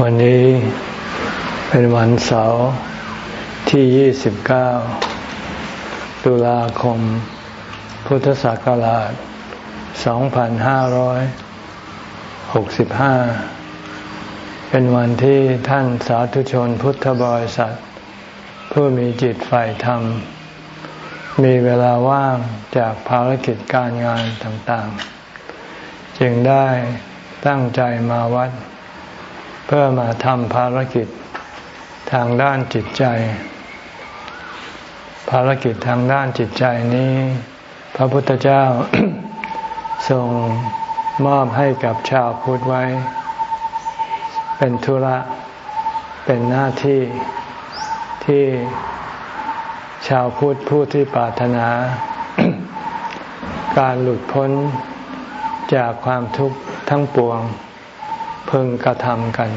วันนี้เป็นวันเสาร์ที่ 29 ตุลาคม พุทธศักราช 2565 เป็นวันที่ท่านสาธุชนพุทธบริษัท ผู้มีจิตฝ่ายธรรม มีเวลาว่างจากภารกิจการงานต่างๆ จึงได้ตั้งใจมาวัดเพื่อมาทำภารกิจทางด้านจิตใจ ภารกิจทางด้านจิตใจนี้ พระพุทธเจ้าทรงมอบให้กับชาวพุทธไว้ เป็นธุระ เป็นหน้าที่ที่ชาวพุทธผู้ที่ปรารถนา การหลุดพ้นจากความทุกข์ทั้งปวง พึงกระทำกัน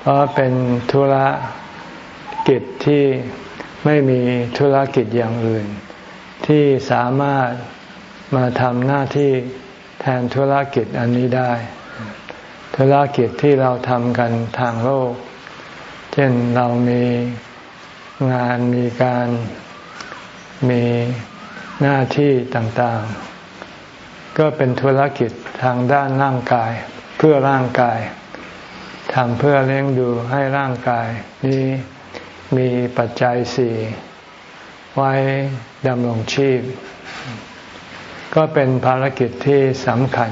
เพราะเป็นธุระกิจที่ไม่มีธุรกิจอย่างอื่น ที่สามารถมาทำหน้าที่แทนธุรกิจอันนี้ได้ ธุรกิจที่เราทำกันทางโลก เช่นเรามีงานมีการมีหน้าที่ต่างๆ ก็เป็นธุรกิจทางด้านร่างกาย พื่อร่างกายทำเพื่อเลี้ยงดูให้ร่างกาย นี้มีปัจจัยสี่ไว้ดำรงชีพ ก็เป็นภารกิจที่สำคัญ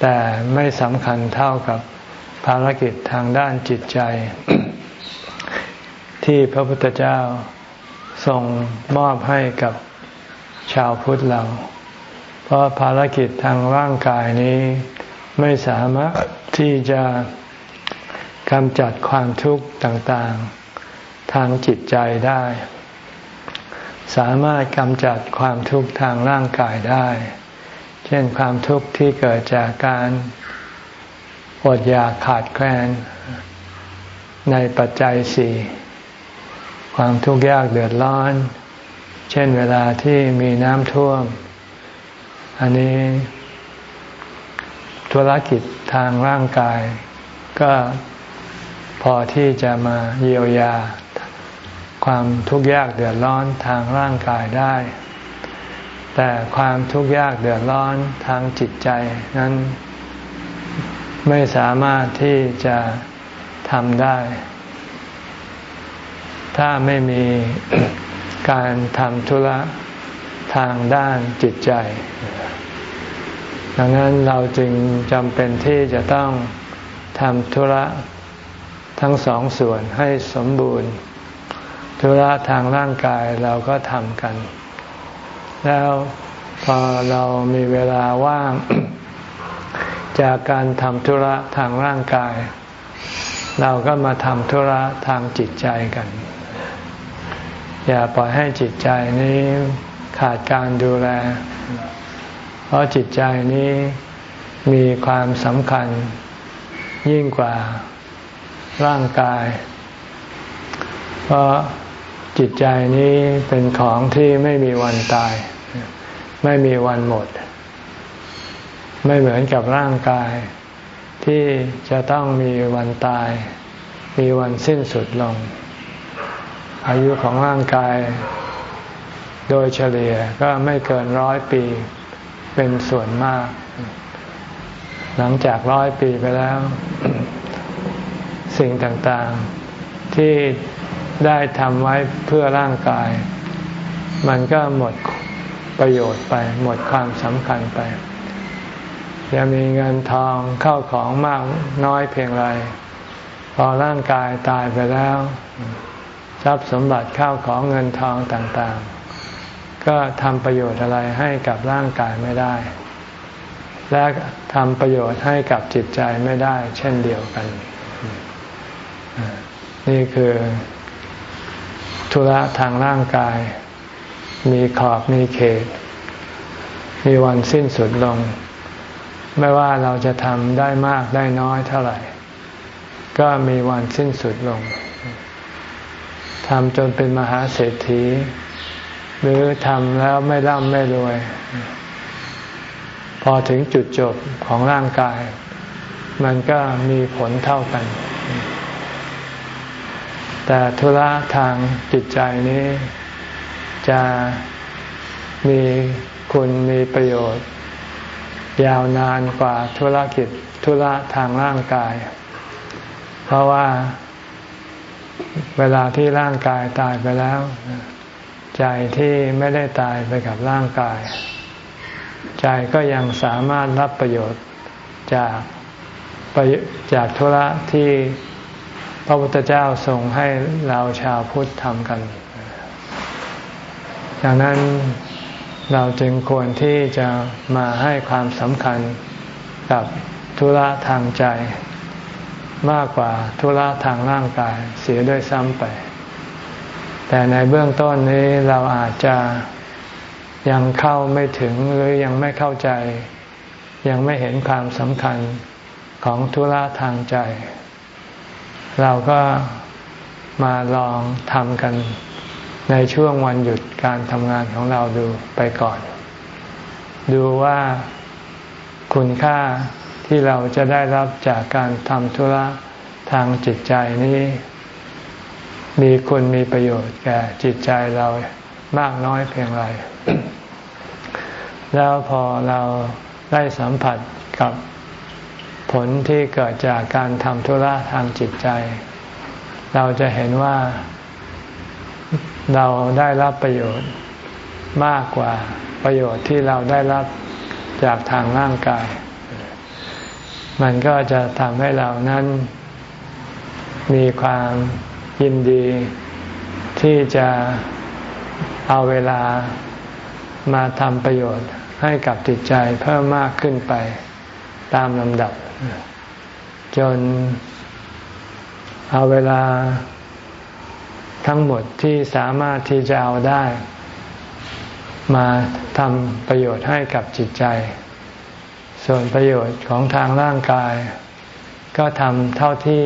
แต่ไม่สำคัญเท่ากับภารกิจทางด้านจิตใจ ที่พระพุทธเจ้าทรงมอบให้กับชาวพุทธเรา เพราะภารกิจทางร่างกายนี้ ไม่สามารถที่จะกำจัดความทุกข์ต่างๆ ทางจิตใจได้ สามารถกำจัดความทุกข์ทางร่างกายได้ เช่นความทุกข์ที่เกิดจากการอดอยากขาดแคลนในปัจจัยสี่ความทุกข์ยากเดือดร้อน เช่นเวลาที่มีน้ำท่วม อันนี้ ธุรกิจทางร่างกาย ก็พอที่จะมาเยียวยา ความทุกข์ยากเดือดร้อนทางร่างกายได้ แต่ความทุกข์ยากเดือดร้อนทางจิตใจนั้นไม่สามารถที่จะทำได้ ถ้าไม่มีการทำธุระทางด้านจิตใจ ดังนั้นเราจึงจำเป็นที่จะต้องทำธุระทั้งสองส่วนให้สมบูรณ์ ธุระทางร่างกายเราก็ทำกัน แล้วพอเรามีเวลาว่าง จากการทำธุระทางร่างกาย เราก็มาทำธุระทางจิตใจกัน อย่าปล่อยให้จิตใจนี้ขาดการดูแล เพราะจิตใจนี้มีความสำคัญยิ่งกว่าร่างกาย เพราะจิตใจนี้เป็นของที่ไม่มีวันตาย ไม่มีวันหมด ไม่เหมือนกับร่างกาย ที่จะต้องมีวันตาย มีวันสิ้นสุดลง อายุของร่างกาย โดยเฉลี่ยก็ไม่เกินร้อยปี เป็นส่วนมาก หลังจากร้อยปีไปแล้ว สิ่งต่างๆ ที่ได้ทำไว้เพื่อร่างกาย มันก็หมดประโยชน์ไป หมดความสำคัญไปจะมีเงินทองเข้าของมากน้อยเพียงไร พอร่างกายตายไปแล้ว ทรัพย์สมบัติเข้าของเงินทองต่างๆ ก็ทำประโยชน์อะไรให้กับร่างกายไม่ได้ และทำประโยชน์ให้กับจิตใจไม่ได้ เช่นเดียวกัน นี่คือธุระทางร่างกาย มีขอบมีเขต มีวันสิ้นสุดลง ไม่ว่าเราจะทำได้มากได้น้อยเท่าไหร่ ก็มีวันสิ้นสุดลงทำจนเป็นมหาเศรษฐี หรือทำแล้วไม่ร่ำไม่รวย พอถึงจุดจบของร่างกาย มันก็มีผลเท่ากัน แต่ธุระทางจิตใจนี้จะมีคุณมีประโยชน์ ยาวนานกว่าธุรกิจธุระทางร่างกาย เพราะว่าเวลาที่ร่างกายตายไปแล้ว ใจที่ไม่ได้ตายไปกับร่างกาย ใจก็ยังสามารถรับประโยชน์จากจากธุระที่พระพุทธเจ้าทรงให้เราชาวพุทธทำกัน ดังนั้นเราจึงควรที่จะมาให้ความสำคัญกับธุระทางใจ มากกว่าธุระทางร่างกายเสียด้วยซ้ำไป แต่ในเบื้องต้นนี้เราอาจจะยังเข้าไม่ถึงหรือยังไม่เข้าใจ ยังไม่เห็นความสำคัญของธุระทางใจ เราก็มาลองทำกันในช่วงวันหยุดการทำงานของเราดูไปก่อน ดูว่าคุณค่าที่เราจะได้รับจากการทำธุระทางจิตใจนี้ มีคุณมีประโยชน์แก่จิตใจเรามากน้อยเพียงไร แล้วพอเราได้สัมผัสกับผลที่เกิดจากการทำธุระทางจิตใจ เราจะเห็นว่าเราได้รับประโยชน์มากกว่าประโยชน์ที่เราได้รับจากทางร่างกาย มันก็จะทำให้เรานั้นมีความ ยินดีที่จะเอาเวลามาทำประโยชน์ให้กับจิตใจเพิ่มมากขึ้นไปตามลำดับ จนเอาเวลาทั้งหมดที่สามารถที่จะเอาได้ มาทำประโยชน์ให้กับจิตใจ ส่วนประโยชน์ของทางร่างกาย ก็ทำเท่าที่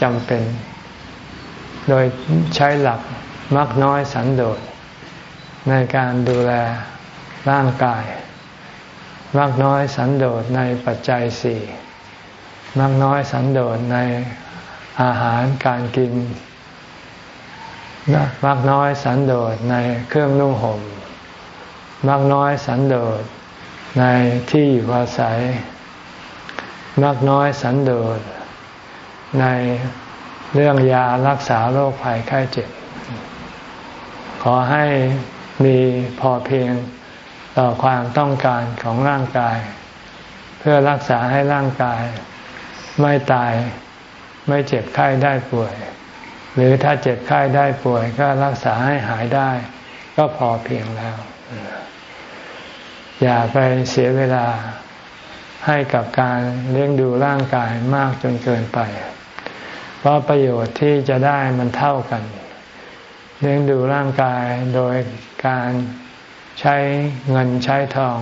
จำเป็น โดยใช้หลักมักน้อยสันโดษในการดูแลร่างกาย มักน้อยสันโดษในปัจจัยสี่มักน้อยสันโดษในอาหารการกินมากน้อยสันโดษในเครื่องนุ่งห่มมากน้อยสันโดษในที่อยู่อาศัยมากน้อยสันโดษใน เรื่องยารักษาโรคภัยไข้เจ็บ ขอให้มีพอเพียงต่อความต้องการของร่างกาย เพื่อรักษาให้ร่างกาย ไม่ตายไม่เจ็บไข้ได้ป่วย หรือถ้าเจ็บไข้ได้ป่วย ก็รักษาให้หายได้ ก็พอเพียงแล้ว อย่าไปเสียเวลาให้กับการเลี้ยงดูร่างกายมากจนเกินไป เพราะประโยชน์ที่จะได้มันเท่ากัน เลี้ยงดูร่างกายโดยการใช้เงินใช้ทอง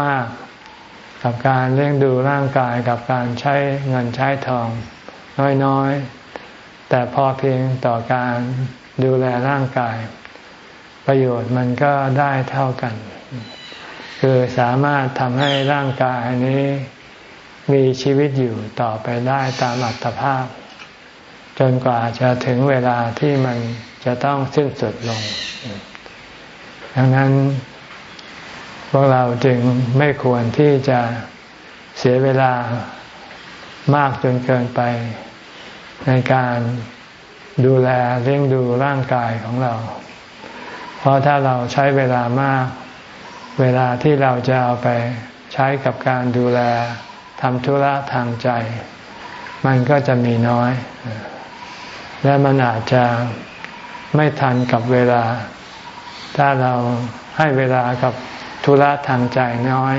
มาก ๆ กับการเลี้ยงดูร่างกายกับการใช้เงินใช้ทองน้อย ๆ แต่พอเพียงต่อการดูแลร่างกาย ประโยชน์มันก็ได้เท่ากัน คือสามารถทำให้ร่างกายนี้ มีชีวิตอยู่ต่อไปได้ตามอัตภาพ จนกว่าจะถึงเวลาที่มันจะต้องสิ้นสุดลง ดังนั้น พวกเราจึงไม่ควรที่จะเสียเวลามากจนเกินไป ในการดูแลเลี้ยงดูร่างกายของเรา เพราะถ้าเราใช้เวลามาก เวลาที่เราจะเอาไปใช้กับการดูแล ทำธุระทางใจ มันก็จะมีน้อย และมันอาจจะไม่ทันกับเวลา ถ้าเราให้เวลากับธุระทางใจน้อย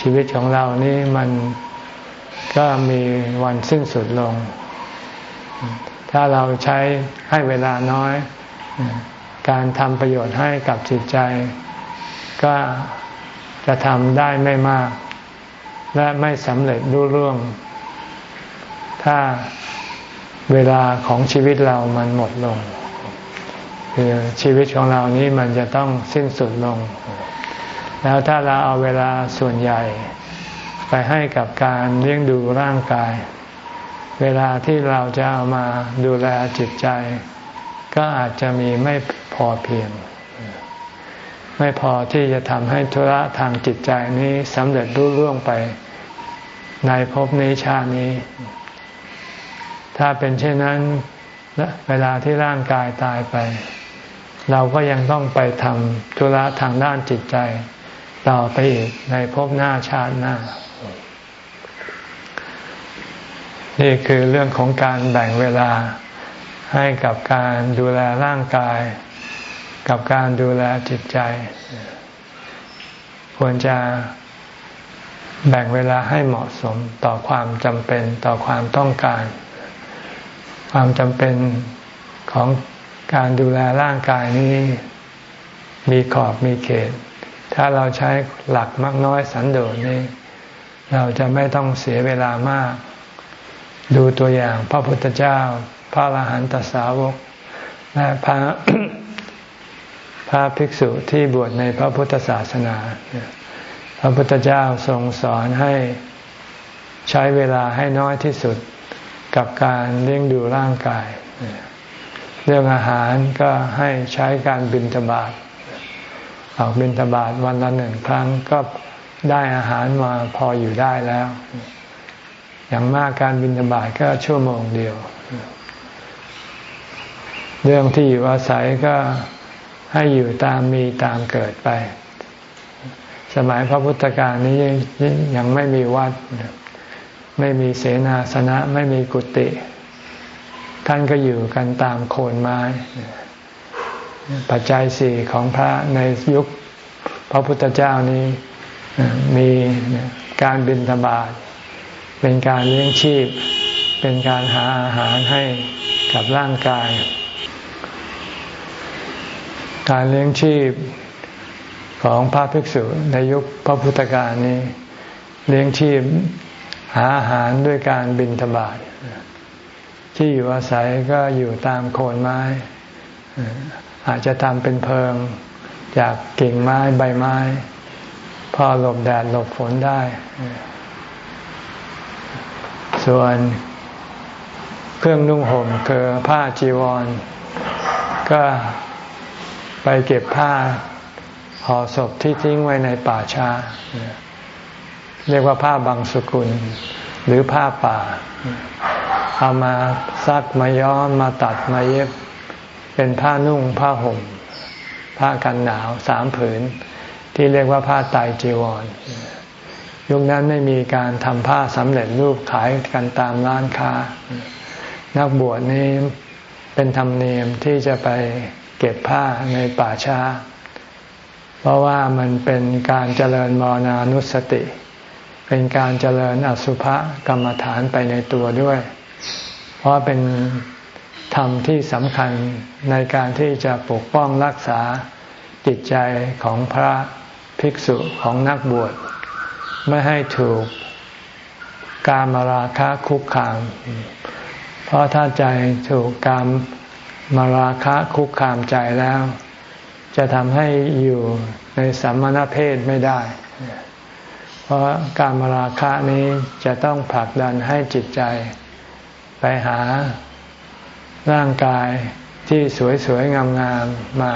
ชีวิตของเรานี่มันก็มีวันสิ้นสุดลง ถ้าเราใช้ให้เวลาน้อย การทำประโยชน์ให้กับจิตใจ ก็จะทำได้ไม่มาก และไม่สำเร็จรุ่ร่วง ถ้าเวลาของชีวิตเรามันหมดลง คือชีวิตของเรานี้มันจะต้องสิ้นสุดลง แล้วถ้าเราเอาเวลาส่วนใหญ่ ไปให้กับการเลี้ยงดูร่างกาย เวลาที่เราจะเอามาดูแลจิตใจ ก็อาจจะมีไม่พอเพียงไม่พอที่จะทำให้ธุระทางจิตใจนี้สำเร็จรุ่ร่วงไป ในภพนี้ชาตินี้ ถ้าเป็นเช่นนั้นเวลาที่ร่างกายตายไป เราก็ยังต้องไปทำธุระทางด้านจิตใจ ต่อไปอีกในภพหน้าชาติหน้า นี่คือเรื่องของการแบ่งเวลาให้กับการดูแลร่างกาย กับการดูแลจิตใจ ควรจะ แบ่งเวลาให้เหมาะสมต่อความจำเป็นต่อความต้องการ ความจำเป็นของการดูแลร่างกายนี้มีขอบมีเขต ถ้าเราใช้หลักมากน้อยสันโดษนี้ เราจะไม่ต้องเสียเวลามาก ดูตัวอย่างพระพุทธเจ้า พระอรหันตสาวกและพระพระภิกษุที่บวชในพระพุทธศาสนา พระพุทธเจ้าทรงสอนให้ใช้เวลาให้น้อยที่สุดกับการเลี้ยงดูร่างกาย เรื่องอาหารก็ให้ใช้การบินทบาทออกบินทบาทวันละหนึ่งครั้งก็ได้อาหารมาพออยู่ได้แล้ว อย่างมากการบินทบาทก็ชั่วโมงเดียว เรื่องที่อยู่อาศัยก็ให้อยู่ตามมีตามเกิดไป สมัยพระพุทธการนี้ยังไม่มีวัด ไม่มีเสนาสนะ ไม่มีกุฏิท่านก็อยู่กันตามโคนไม้ ปัจจัยสี่ของพระในยุคพระพุทธเจ้านี้มีการบินธบาตเป็นการเลี้ยงชีพ เป็นการหาอาหารให้กับร่างกาย การเลี้ยงชีพ ของพระภิกษุในยุคพระพุทธกาลนี้ เลี้ยงชีพหาอาหารด้วยการบินทบาทที่อยู่อาศัยก็อยู่ตามโคนไม้ อาจจะทำเป็นเพิง จากกิ่งไม้ใบไม้ พอหลบแดดหลบฝนได้ ส่วนเครื่องนุ่งห่มคือผ้าจีวร ก็ไปเก็บผ้า ห่อศพที่ทิ้งไว้ในป่าช้า เรียกว่าผ้าบางสกุล หรือผ้าป่า เอามาซักมาย้อมมาตัดมาเย็บ เป็นผ้านุ่งผ้าห่ม ผ้ากันหนาวสามผืน ที่เรียกว่าผ้าไตจีวรยุคนั้นไม่มีการทำผ้าสำเร็จรูปขายกันตามร้านค้า นักบวชนี้เป็นธรรมเนียมที่จะไปเก็บผ้าในป่าช้า เพราะว่ามันเป็นการเจริญมรณานุสติ เป็นการเจริญอสุภกรรมฐานไปในตัวด้วย เพราะเป็นธรรมที่สำคัญในการที่จะปกป้องรักษาจิตใจของพระภิกษุของนักบวช ไม่ให้ถูกการมาราคะคุกคาม เพราะถ้าใจถูกการมาราคะคุกคามใจแล้ว จะทำให้อยู่ในสัมมณเพศไม่ได้ เพราะการมราคะนี้จะต้องผลักดันให้จิตใจ ไปหาร่างกายที่สวยๆ งามๆ มา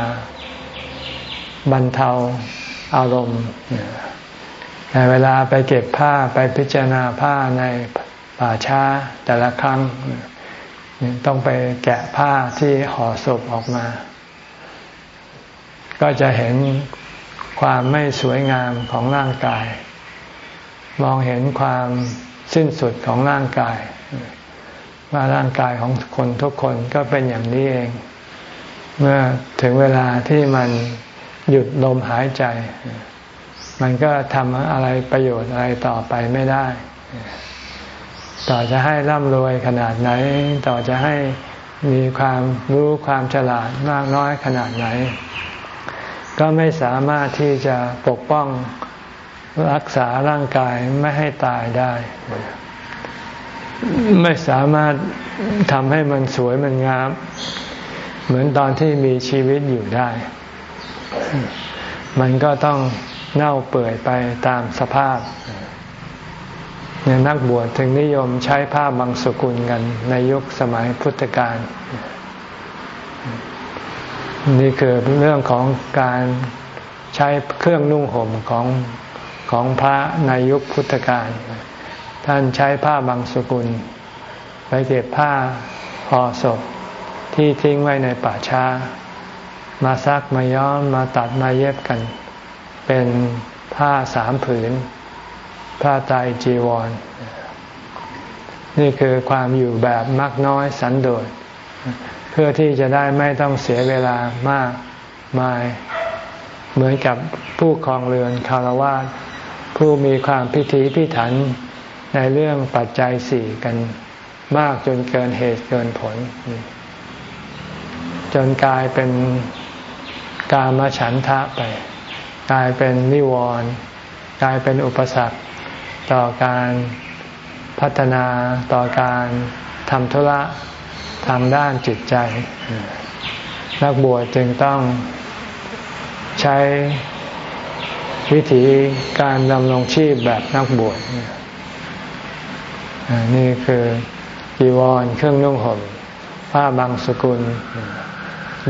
บรรเทาอารมณ์แต่เวลาไปเก็บผ้าไปพิจารณาผ้าในป่าช้าแต่ละครั้ง ต้องไปแกะผ้าที่ห่อศพออกมา ก็จะเห็นความไม่สวยงามของร่างกาย มองเห็นความสิ้นสุดของร่างกาย ว่าร่างกายของคนทุกคนก็เป็นอย่างนี้เอง เมื่อถึงเวลาที่มันหยุดลมหายใจ มันก็ทำอะไรประโยชน์อะไรต่อไปไม่ได้ ต่อจะให้ร่ำรวยขนาดไหน ต่อจะให้มีความรู้ความฉลาดมากน้อยขนาดไหน ก็ไม่สามารถที่จะปกป้องรักษาร่างกายไม่ให้ตายได้ ไม่สามารถทำให้มันสวยมันงาม เหมือนตอนที่มีชีวิตอยู่ได้ มันก็ต้องเน่าเปื่อยไปตามสภาพเนรนักบวชถึงนิยมใช้ผ้าบางสกุลกันในยุคสมัยพุทธกาล นี่คือเรื่องของการใช้เครื่องนุ่งห่มของของพระในยุคพุทธกาลท่านใช้ผ้าบางสกุล ไปเก็บผ้าห่อศพที่ทิ้งไว้ในป่าช้า มาซักมาย้อมมาตัดมาเย็บกัน เป็นผ้าสามผืน ผ้าไตรจีวร นี่คือความอยู่แบบมักน้อยสันโดษ พื่อที่จะได้ไม่ต้องเสียเวลามากมาย เหมือนกับผู้ครองเรือนคารวะผู้มีความพิถีพิถันในเรื่องปัจจัยสี่กันมากจนเกินเหตุเกินผล จนกลายเป็นกามฉันทะไป กลายเป็นนิวรณ์กลายเป็นอุปสรรค ต่อการพัฒนาต่อการทำธุระ ทางด้านจิตใจ นักบวชจึงต้องใช้วิธีการดำรงชีพแบบนักบวชนี่คือจีวรเครื่องนุ่งห่มผ้าบางสกุล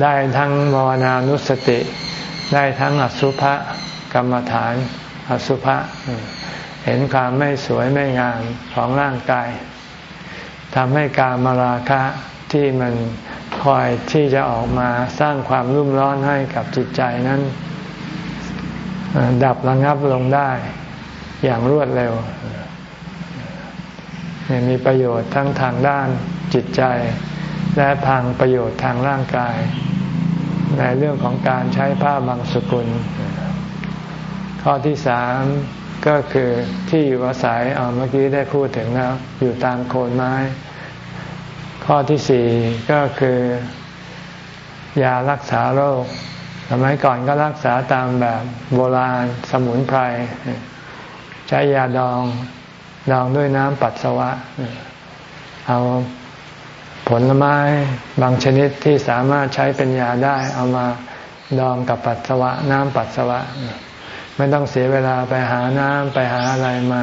ได้ทั้งมรณานุสติ ได้ทั้งอสุภะกรรมฐาน อสุภะเห็นความไม่สวยไม่งามของร่างกายทำให้การมาราคะ ที่มันคอยที่จะออกมาสร้างความรุ่มร้อนให้กับจิตใจนั้น ดับระงับลงได้อย่างรวดเร็วมีประโยชน์ทั้งทางด้านจิตใจ และทางประโยชน์ทางร่างกาย ในเรื่องของการใช้ผ้าบางสกุล ข้อที่สามก็คือที่อยู่อาศัยเอาเมื่อกี้ได้พูดถึงแล้วอยู่ตามโคนไม้ ข้อที่สี่ก็คือยารักษาโรค สมัยก่อนก็รักษาตามแบบโบราณสมุนไพร ใช้ยาดองดองด้วยน้ำปัสสาวะ เอาผลไม้บางชนิดที่สามารถใช้เป็นยาได้ เอามาดองกับปัสสาวะ น้ำปัสสาวะ ไม่ต้องเสียเวลาไปหาน้ำไปหาอะไรมา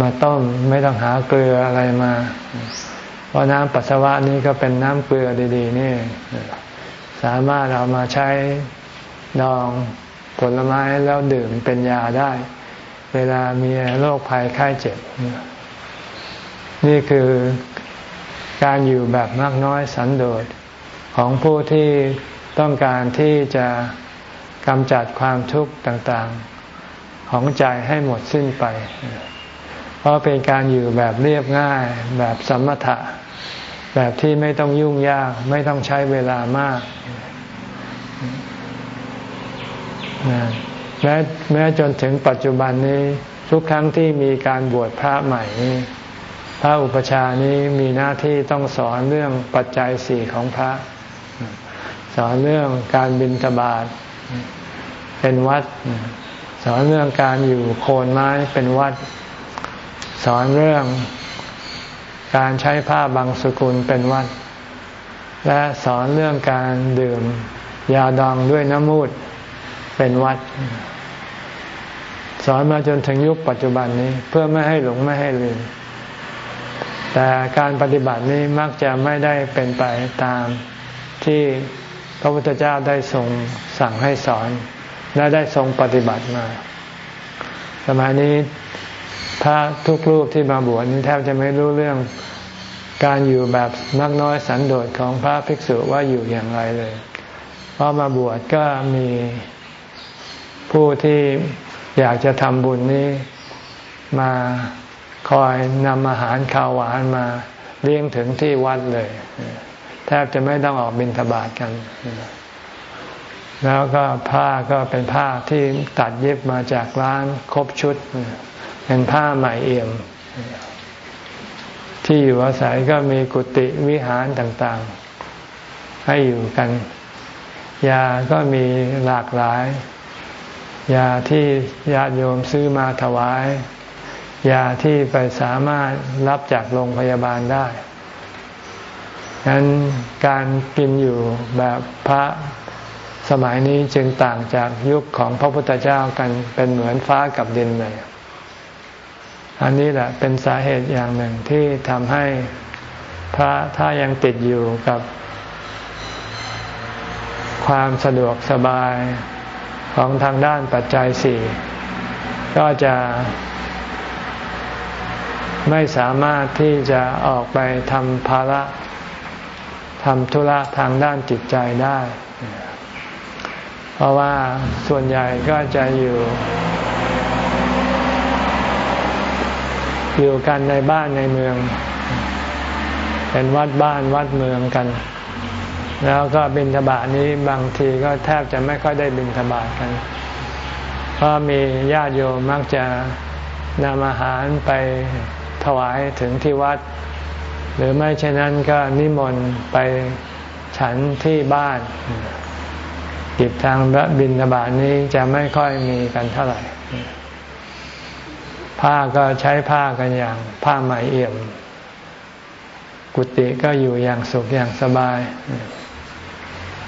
มาต้มไม่ต้องหาเกลืออะไรมา เพราะน้ำปัสสาวะนี้ก็เป็นน้ำเกลือดี ๆ นี่ สามารถเอามาใช้ดองผลไม้แล้วดื่มเป็นยาได้ เวลามีโรคภัยไข้เจ็บ นี่คือการอยู่แบบมากน้อยสันโดษของผู้ที่ต้องการที่จะกำจัดความทุกข์ต่างๆ ของใจให้หมดสิ้นไป ราะเป็นการอยู่แบบเรียบง่าย แบบสมถะ แบบที่ไม่ต้องยุ่งยาก ไม่ต้องใช้เวลามากแม้แม้จนถึงปัจจุบันนี้ ทุกครั้งที่มีการบวชพระใหม่นี้พระอุปชานี้มีหน้าที่ต้องสอนเรื่องปัจจัยสี่ของพระ สอนเรื่องการบินทบาทเป็นวัด สอนเรื่องการอยู่โคนไม้เป็นวัด สอนเรื่องการใช้ผ้าบางสกุลเป็นวัด และสอนเรื่องการดื่มยาดองด้วยน้ำมูดเป็นวัด สอนมาจนถึงยุคปัจจุบันนี้เพื่อไม่ให้หลงไม่ให้ลืม แต่การปฏิบัตินี้มักจะไม่ได้เป็นไปตามที่พระพุทธเจ้าได้ทรงสั่งให้สอน และได้ทรงปฏิบัติมา สมัยนี้ พระทุกรูปที่มาบวชนี้แทบจะไม่รู้เรื่องการอยู่แบบนักน้อยสันโดษของพระภิกษุว่าอยู่อย่างไรเลย เพอมาบวชก็มีผู้ที่อยากจะทำบุญนี้มาคอยนำอาหารข้าวหวานมาเลี้ยงถึงที่วัดเลย แทบจะไม่ต้องออกบิณฑบาตกัน แล้วก็ผ้าก็เป็นผ้าที่ตัดเย็บมาจากร้านครบชุด เป็นผ้าใหม่เอี่ยม ที่อยู่อาศัยก็มีกุฏิวิหารต่างๆ ให้อยู่กัน ยาก็มีหลากหลาย ยาที่ญาติโยมซื้อมาถวาย ยาที่ไปสามารถรับจากโรงพยาบาลได้ฉะนั้นการกินอยู่แบบพระสมัยนี้จึงต่างจากยุคของพระพุทธเจ้ากันเป็นเหมือนฟ้ากับดินเลย อันนี้แหละเป็นสาเหตุอย่างหนึ่งที่ทำให้พระถ้ายังติดอยู่กับความสะดวกสบายของทางด้านปัจจัยสี่ก็จะไม่สามารถที่จะออกไปทำภาระทำธุระทางด้านจิตใจได้ เพราะว่าส่วนใหญ่ก็จะอยู่ อยู่กันในบ้านในเมือง เป็นวัดบ้านวัดเมืองกัน แล้วก็บินทบาทนี้บางทีก็แทบจะไม่ค่อยได้บินทบาทกัน เพราะมีญาติโยมมักจะนำอาหารไปถวายถึงที่วัด หรือไม่เช่นนั้นก็นิมนต์ไปฉันที่บ้านกิจทางบินบานี้จะไม่ค่อยมีกันเท่าไหร่ ผ้าก็ใช้ผ้ากันอย่างผ้าไหมเอี่ยม กุฏิก็อยู่อย่างสุขอย่างสบาย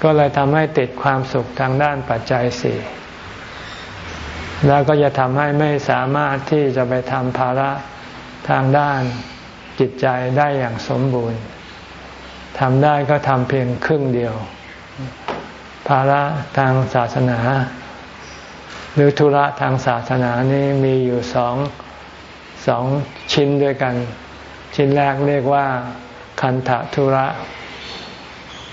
ก็เลยทำให้ติดความสุขทางด้านปัจจัยสี่แล้วก็จะทำให้ไม่สามารถที่จะไปทำภาระทางด้านจิตใจได้อย่างสมบูรณ์ทำได้ก็ทำเพียงครึ่งเดียว ภาระทางศาสนา หรือธุระทางศาสนานี้มีอยู่สองสองชิ้นด้วยกัน ชิ้นแรกเรียกว่าคันธธุระ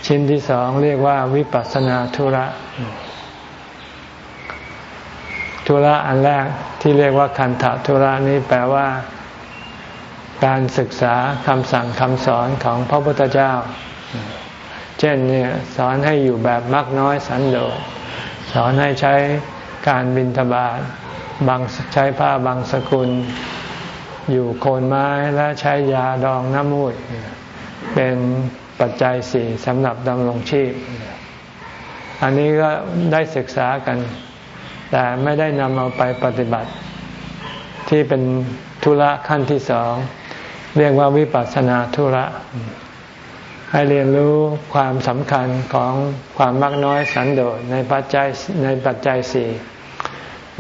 ชิ้นที่สองเรียกว่าวิปัสนาธุระ ธุระอันแรกที่เรียกว่าคันธธุระนี้แปลว่า การศึกษาคำสั่งคำสอนของพระพุทธเจ้า เช่นเนี่ยสอนให้อยู่แบบมักน้อยสันโดษสอนให้ใช้ การบินทบาทบางใช้ผ้าบางสกุล อยู่โคนไม้และใช้ยาดองน้ำมูดเป็นปัจจัยสี่สำหรับดำรงชีพ อันนี้ก็ได้ศึกษากัน แต่ไม่ได้นำเอาไปปฏิบัติ ที่เป็นธุระขั้นที่สอง เรียกว่าวิปัสสนาธุระ ให้เรียนรู้ความสำคัญของความมากน้อยสันโดษในปัจจัยในปัจจัยสี่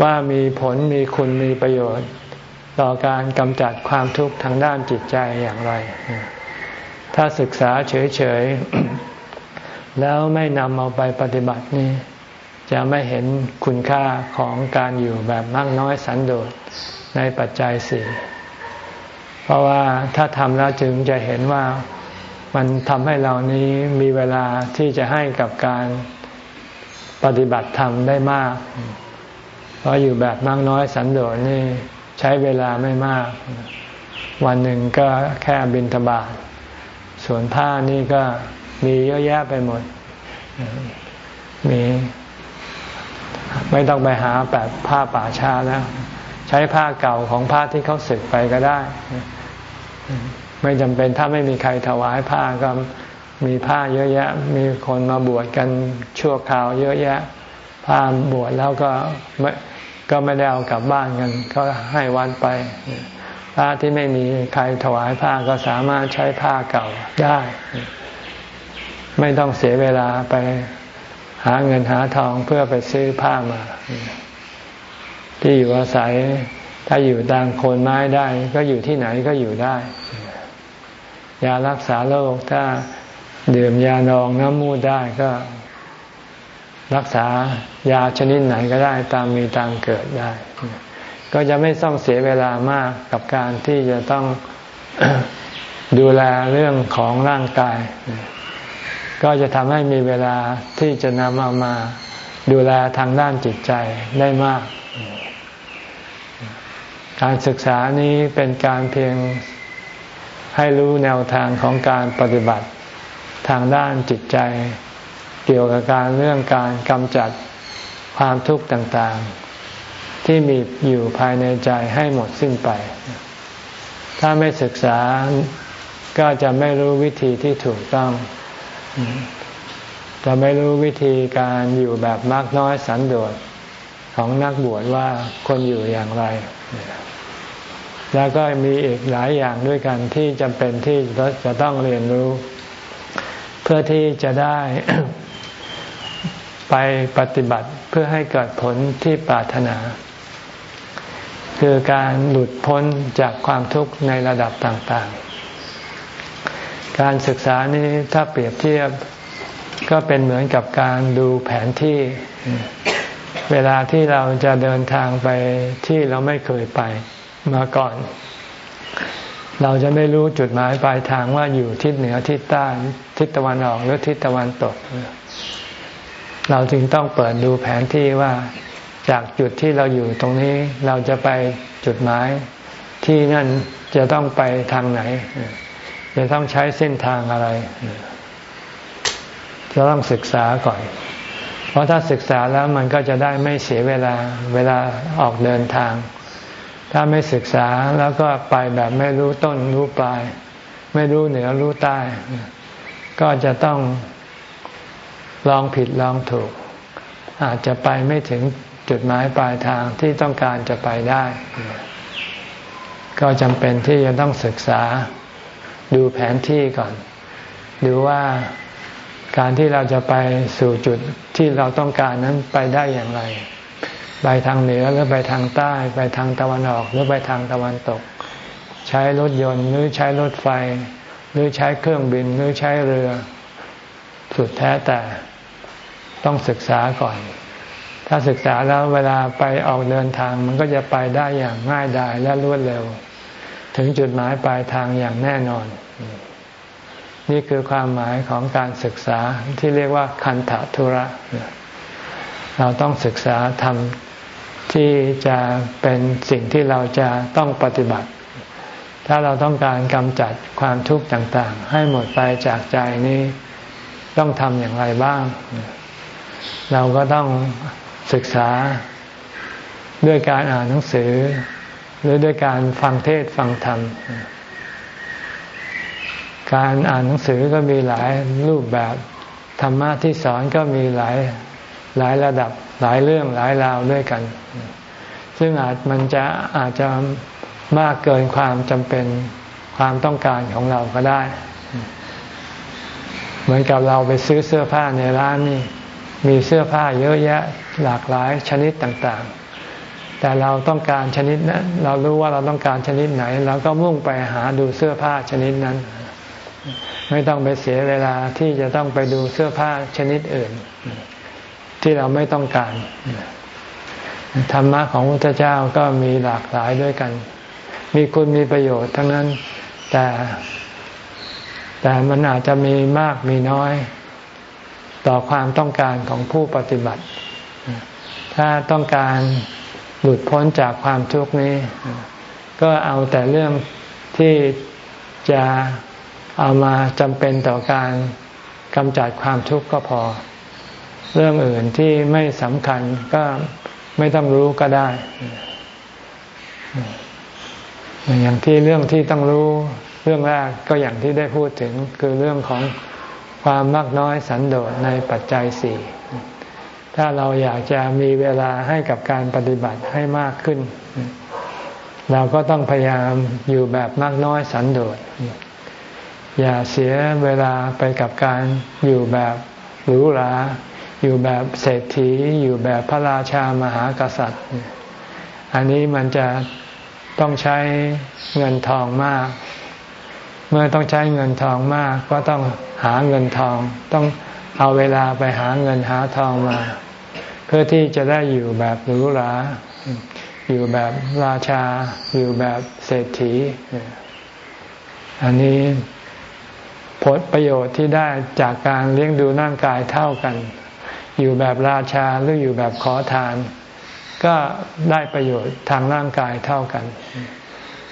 ว่ามีผลมีคุณมีประโยชน์ ต่อการกำจัดความทุกข์ทางด้านจิตใจอย่างไร ถ้าศึกษาเฉยๆ แล้วไม่นำเอาไปปฏิบัตินี่จะไม่เห็นคุณค่าของการอยู่แบบมากน้อยสันโดษในปัจจัยสี่เพราะว่าถ้าทำแล้วจึงจะเห็นว่า มันทำให้เรานี้มีเวลาที่จะให้กับการปฏิบัติธรรมได้มาก เพราะอยู่แบบมากน้อยสันโดษนี่ใช้เวลาไม่มาก วันหนึ่งก็แค่บินทบาทส่วนผ้านี่ก็มีเยอะแยะไปหมด มี ไม่ต้องไปหาแบบผ้าป่าชาแล้ว ใช้ผ้าเก่าของผ้าที่เขาสึกไปก็ได้ ไม่จำเป็นถ้าไม่มีใครถวายผ้าก็มีผ้าเยอะแยะ มีคนมาบวชกันชั่วคราวเยอะแยะ ผ้าบวชแล้วก็ไม่ก็ไม่ได้เอากลับบ้านกันก็ให้วันไปผ้าที่ไม่มีใครถวายผ้าก็สามารถใช้ผ้าเก่าได้ ไม่ต้องเสียเวลาไปหาเงินหาทองเพื่อไปซื้อผ้ามา ที่อยู่อาศัยถ้าอยู่ตามโคนไม้ได้ ก็อยู่ที่ไหนก็อยู่ได้ ยารักษาโรคถ้าดื่มยานองน้ำมูดได้ก็ รักษายาชนิดไหนก็ได้ตามมีตามเกิดได้ ก็จะไม่ต้องเสียเวลามากกับการที่จะต้องดูแลเรื่องของร่างกาย ก็จะทำให้มีเวลาที่จะนำเอามาดูแลทางด้านจิตใจได้มาก การศึกษานี้เป็นการเพียง ให้รู้แนวทางของการปฏิบัติทางด้านจิตใจ เกี่ยวกับการเรื่องการกำจัดความทุกข์ต่างๆ ที่มีอยู่ภายในใจให้หมดสิ้นไป ถ้าไม่ศึกษาก็จะไม่รู้วิธีที่ถูกต้อง จะไม่รู้วิธีการอยู่แบบมากน้อยสันโดษของนักบวชว่าคนอยู่อย่างไร แล้วก็มีอีกหลายอย่างด้วยกันที่จำเป็นที่จะต้องเรียนรู้ เพื่อที่จะได้ไปปฏิบัติเพื่อให้เกิดผลที่ปรารถนา คือการหลุดพ้นจากความทุกข์ในระดับต่างๆ การศึกษานี้ถ้าเปรียบเทียบก็เป็นเหมือนกับการดูแผนที่ เวลาที่เราจะเดินทางไปที่เราไม่เคยไป มาก่อน เราจะไม่รู้จุดหมายปลายทางว่าอยู่ทิศเหนือทิศใต้ทิศตะวันออกหรือทิศตะวันตก เราจึงต้องเปิดดูแผนที่ว่าจากจุดที่เราอยู่ตรงนี้เราจะไปจุดหมายที่นั่นจะต้องไปทางไหน จะต้องใช้เส้นทางอะไร จะต้องศึกษาก่อน เพราะถ้าศึกษาแล้วมันก็จะได้ไม่เสียเวลาเวลาออกเดินทาง ถ้าไม่ศึกษาแล้วก็ไปแบบไม่รู้ต้นรู้ปลาย ไม่รู้เหนือรู้ใต้ ก็จะต้องลองผิดลองถูก อาจจะไปไม่ถึงจุดหมายปลายทางที่ต้องการจะไปได้ ก็จำเป็นที่จะต้องศึกษาดูแผนที่ก่อน ดูว่าการที่เราจะไปสู่จุดที่เราต้องการนั้นไปได้อย่างไร ไปทางเหนือหรือไปทางใต้ ไปทางตะวันออกหรือไปทางตะวันตก ใช้รถยนต์หรือใช้รถไฟ หรือใช้เครื่องบินหรือใช้เรือ สุดแท้แต่ต้องศึกษาก่อน ถ้าศึกษาแล้วเวลาไปออกเดินทางมันก็จะไปได้อย่างง่ายดายและรวดเร็ว ถึงจุดหมายปลายทางอย่างแน่นอน นี่คือความหมายของการศึกษาที่เรียกว่าคันธทุระ เราต้องศึกษาทำ ที่จะเป็นสิ่งที่เราจะต้องปฏิบัติ ถ้าเราต้องการกำจัดความทุกข์ต่างๆ ให้หมดไปจากใจนี้ต้องทำอย่างไรบ้าง เราก็ต้องศึกษาด้วยการอ่านหนังสือ หรือด้วยการฟังเทศฟังธรรม การอ่านหนังสือก็มีหลายรูปแบบ ธรรมะที่สอนก็มีหลายหลายระดับ หลายเรื่องหลายราวด้วยกัน ซึ่งอาจมันจะอาจจะมากเกินความจำเป็นความต้องการของเราก็ได้ เหมือนกับเราไปซื้อเสื้อผ้าในร้านนี่มีเสื้อผ้าเยอะแยะหลากหลายชนิดต่างๆ แต่เราต้องการชนิดนั้น เรารู้ว่าเราต้องการชนิดไหน เราก็มุ่งไปหาดูเสื้อผ้าชนิดนั้น ไม่ต้องไปเสียเวลาที่จะต้องไปดูเสื้อผ้าชนิดอื่น ที่เราไม่ต้องการ ธรรมะของพระพุทธเจ้าก็มีหลากหลายด้วยกัน มีคุณมีประโยชน์ทั้งนั้น แต่ แต่มันอาจจะมีมากมีน้อย ต่อความต้องการของผู้ปฏิบัติ ถ้าต้องการหลุดพ้นจากความทุกข์นี้ ก็เอาแต่เรื่องที่จะเอามาจำเป็นต่อการกำจัดความทุกข์ก็พอ เรื่องอื่นที่ไม่สำคัญก็ไม่ต้องรู้ก็ได้ อย่างที่เรื่องที่ต้องรู้เรื่องแรกก็อย่างที่ได้พูดถึงคือเรื่องของความมากน้อยสันโดษในปัจจัยสี่ถ้าเราอยากจะมีเวลาให้กับการปฏิบัติให้มากขึ้น เราก็ต้องพยายามอยู่แบบมากน้อยสันโดษอย่าเสียเวลาไปกับการอยู่แบบหรูหรา อยู่แบบเศรษฐีอยู่แบบพระราชามหากษัตริย์ อันนี้มันจะต้องใช้เงินทองมาก เมื่อต้องใช้เงินทองมาก ก็ต้องหาเงินทอง ต้องเอาเวลาไปหาเงินหาทองมา เพื่อที่จะได้อยู่แบบหรูหราอยู่แบบราชา อยู่แบบเศรษฐี อันนี้ผลประโยชน์ที่ได้จากการเลี้ยงดูร่างกายเท่ากัน อยู่แบบราชาหรืออยู่แบบขอทาน ก็ได้ประโยชน์ทางร่างกายเท่ากัน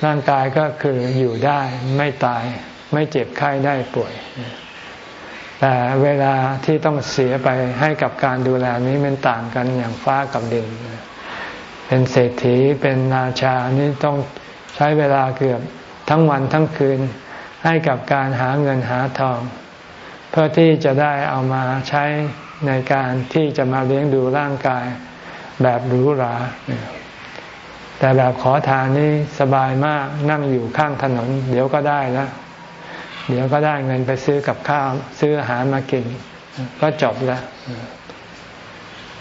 ร่างกายก็คืออยู่ได้ไม่ตายไม่เจ็บไข้ได้ป่วย แต่เวลาที่ต้องเสียไปให้กับการดูแลนี้มันต่างกันอย่างฟ้ากับดิน เป็นเศรษฐีเป็นราชานี่ต้องใช้เวลาเกือบทั้งวันทั้งคืนให้กับการหาเงินหาทอง เพื่อที่จะได้เอามาใช้ ในการที่จะมาเลี้ยงดูร่างกายแบบหรูหราแต่แบบขอทานนี่สบายมากนั่งอยู่ข้างถนน เดี๋ยวก็ได้แล้วเดี๋ยวก็ได้เงินไปซื้อกับข้าวซื้ออาหารมากิน ก็จบแล้ว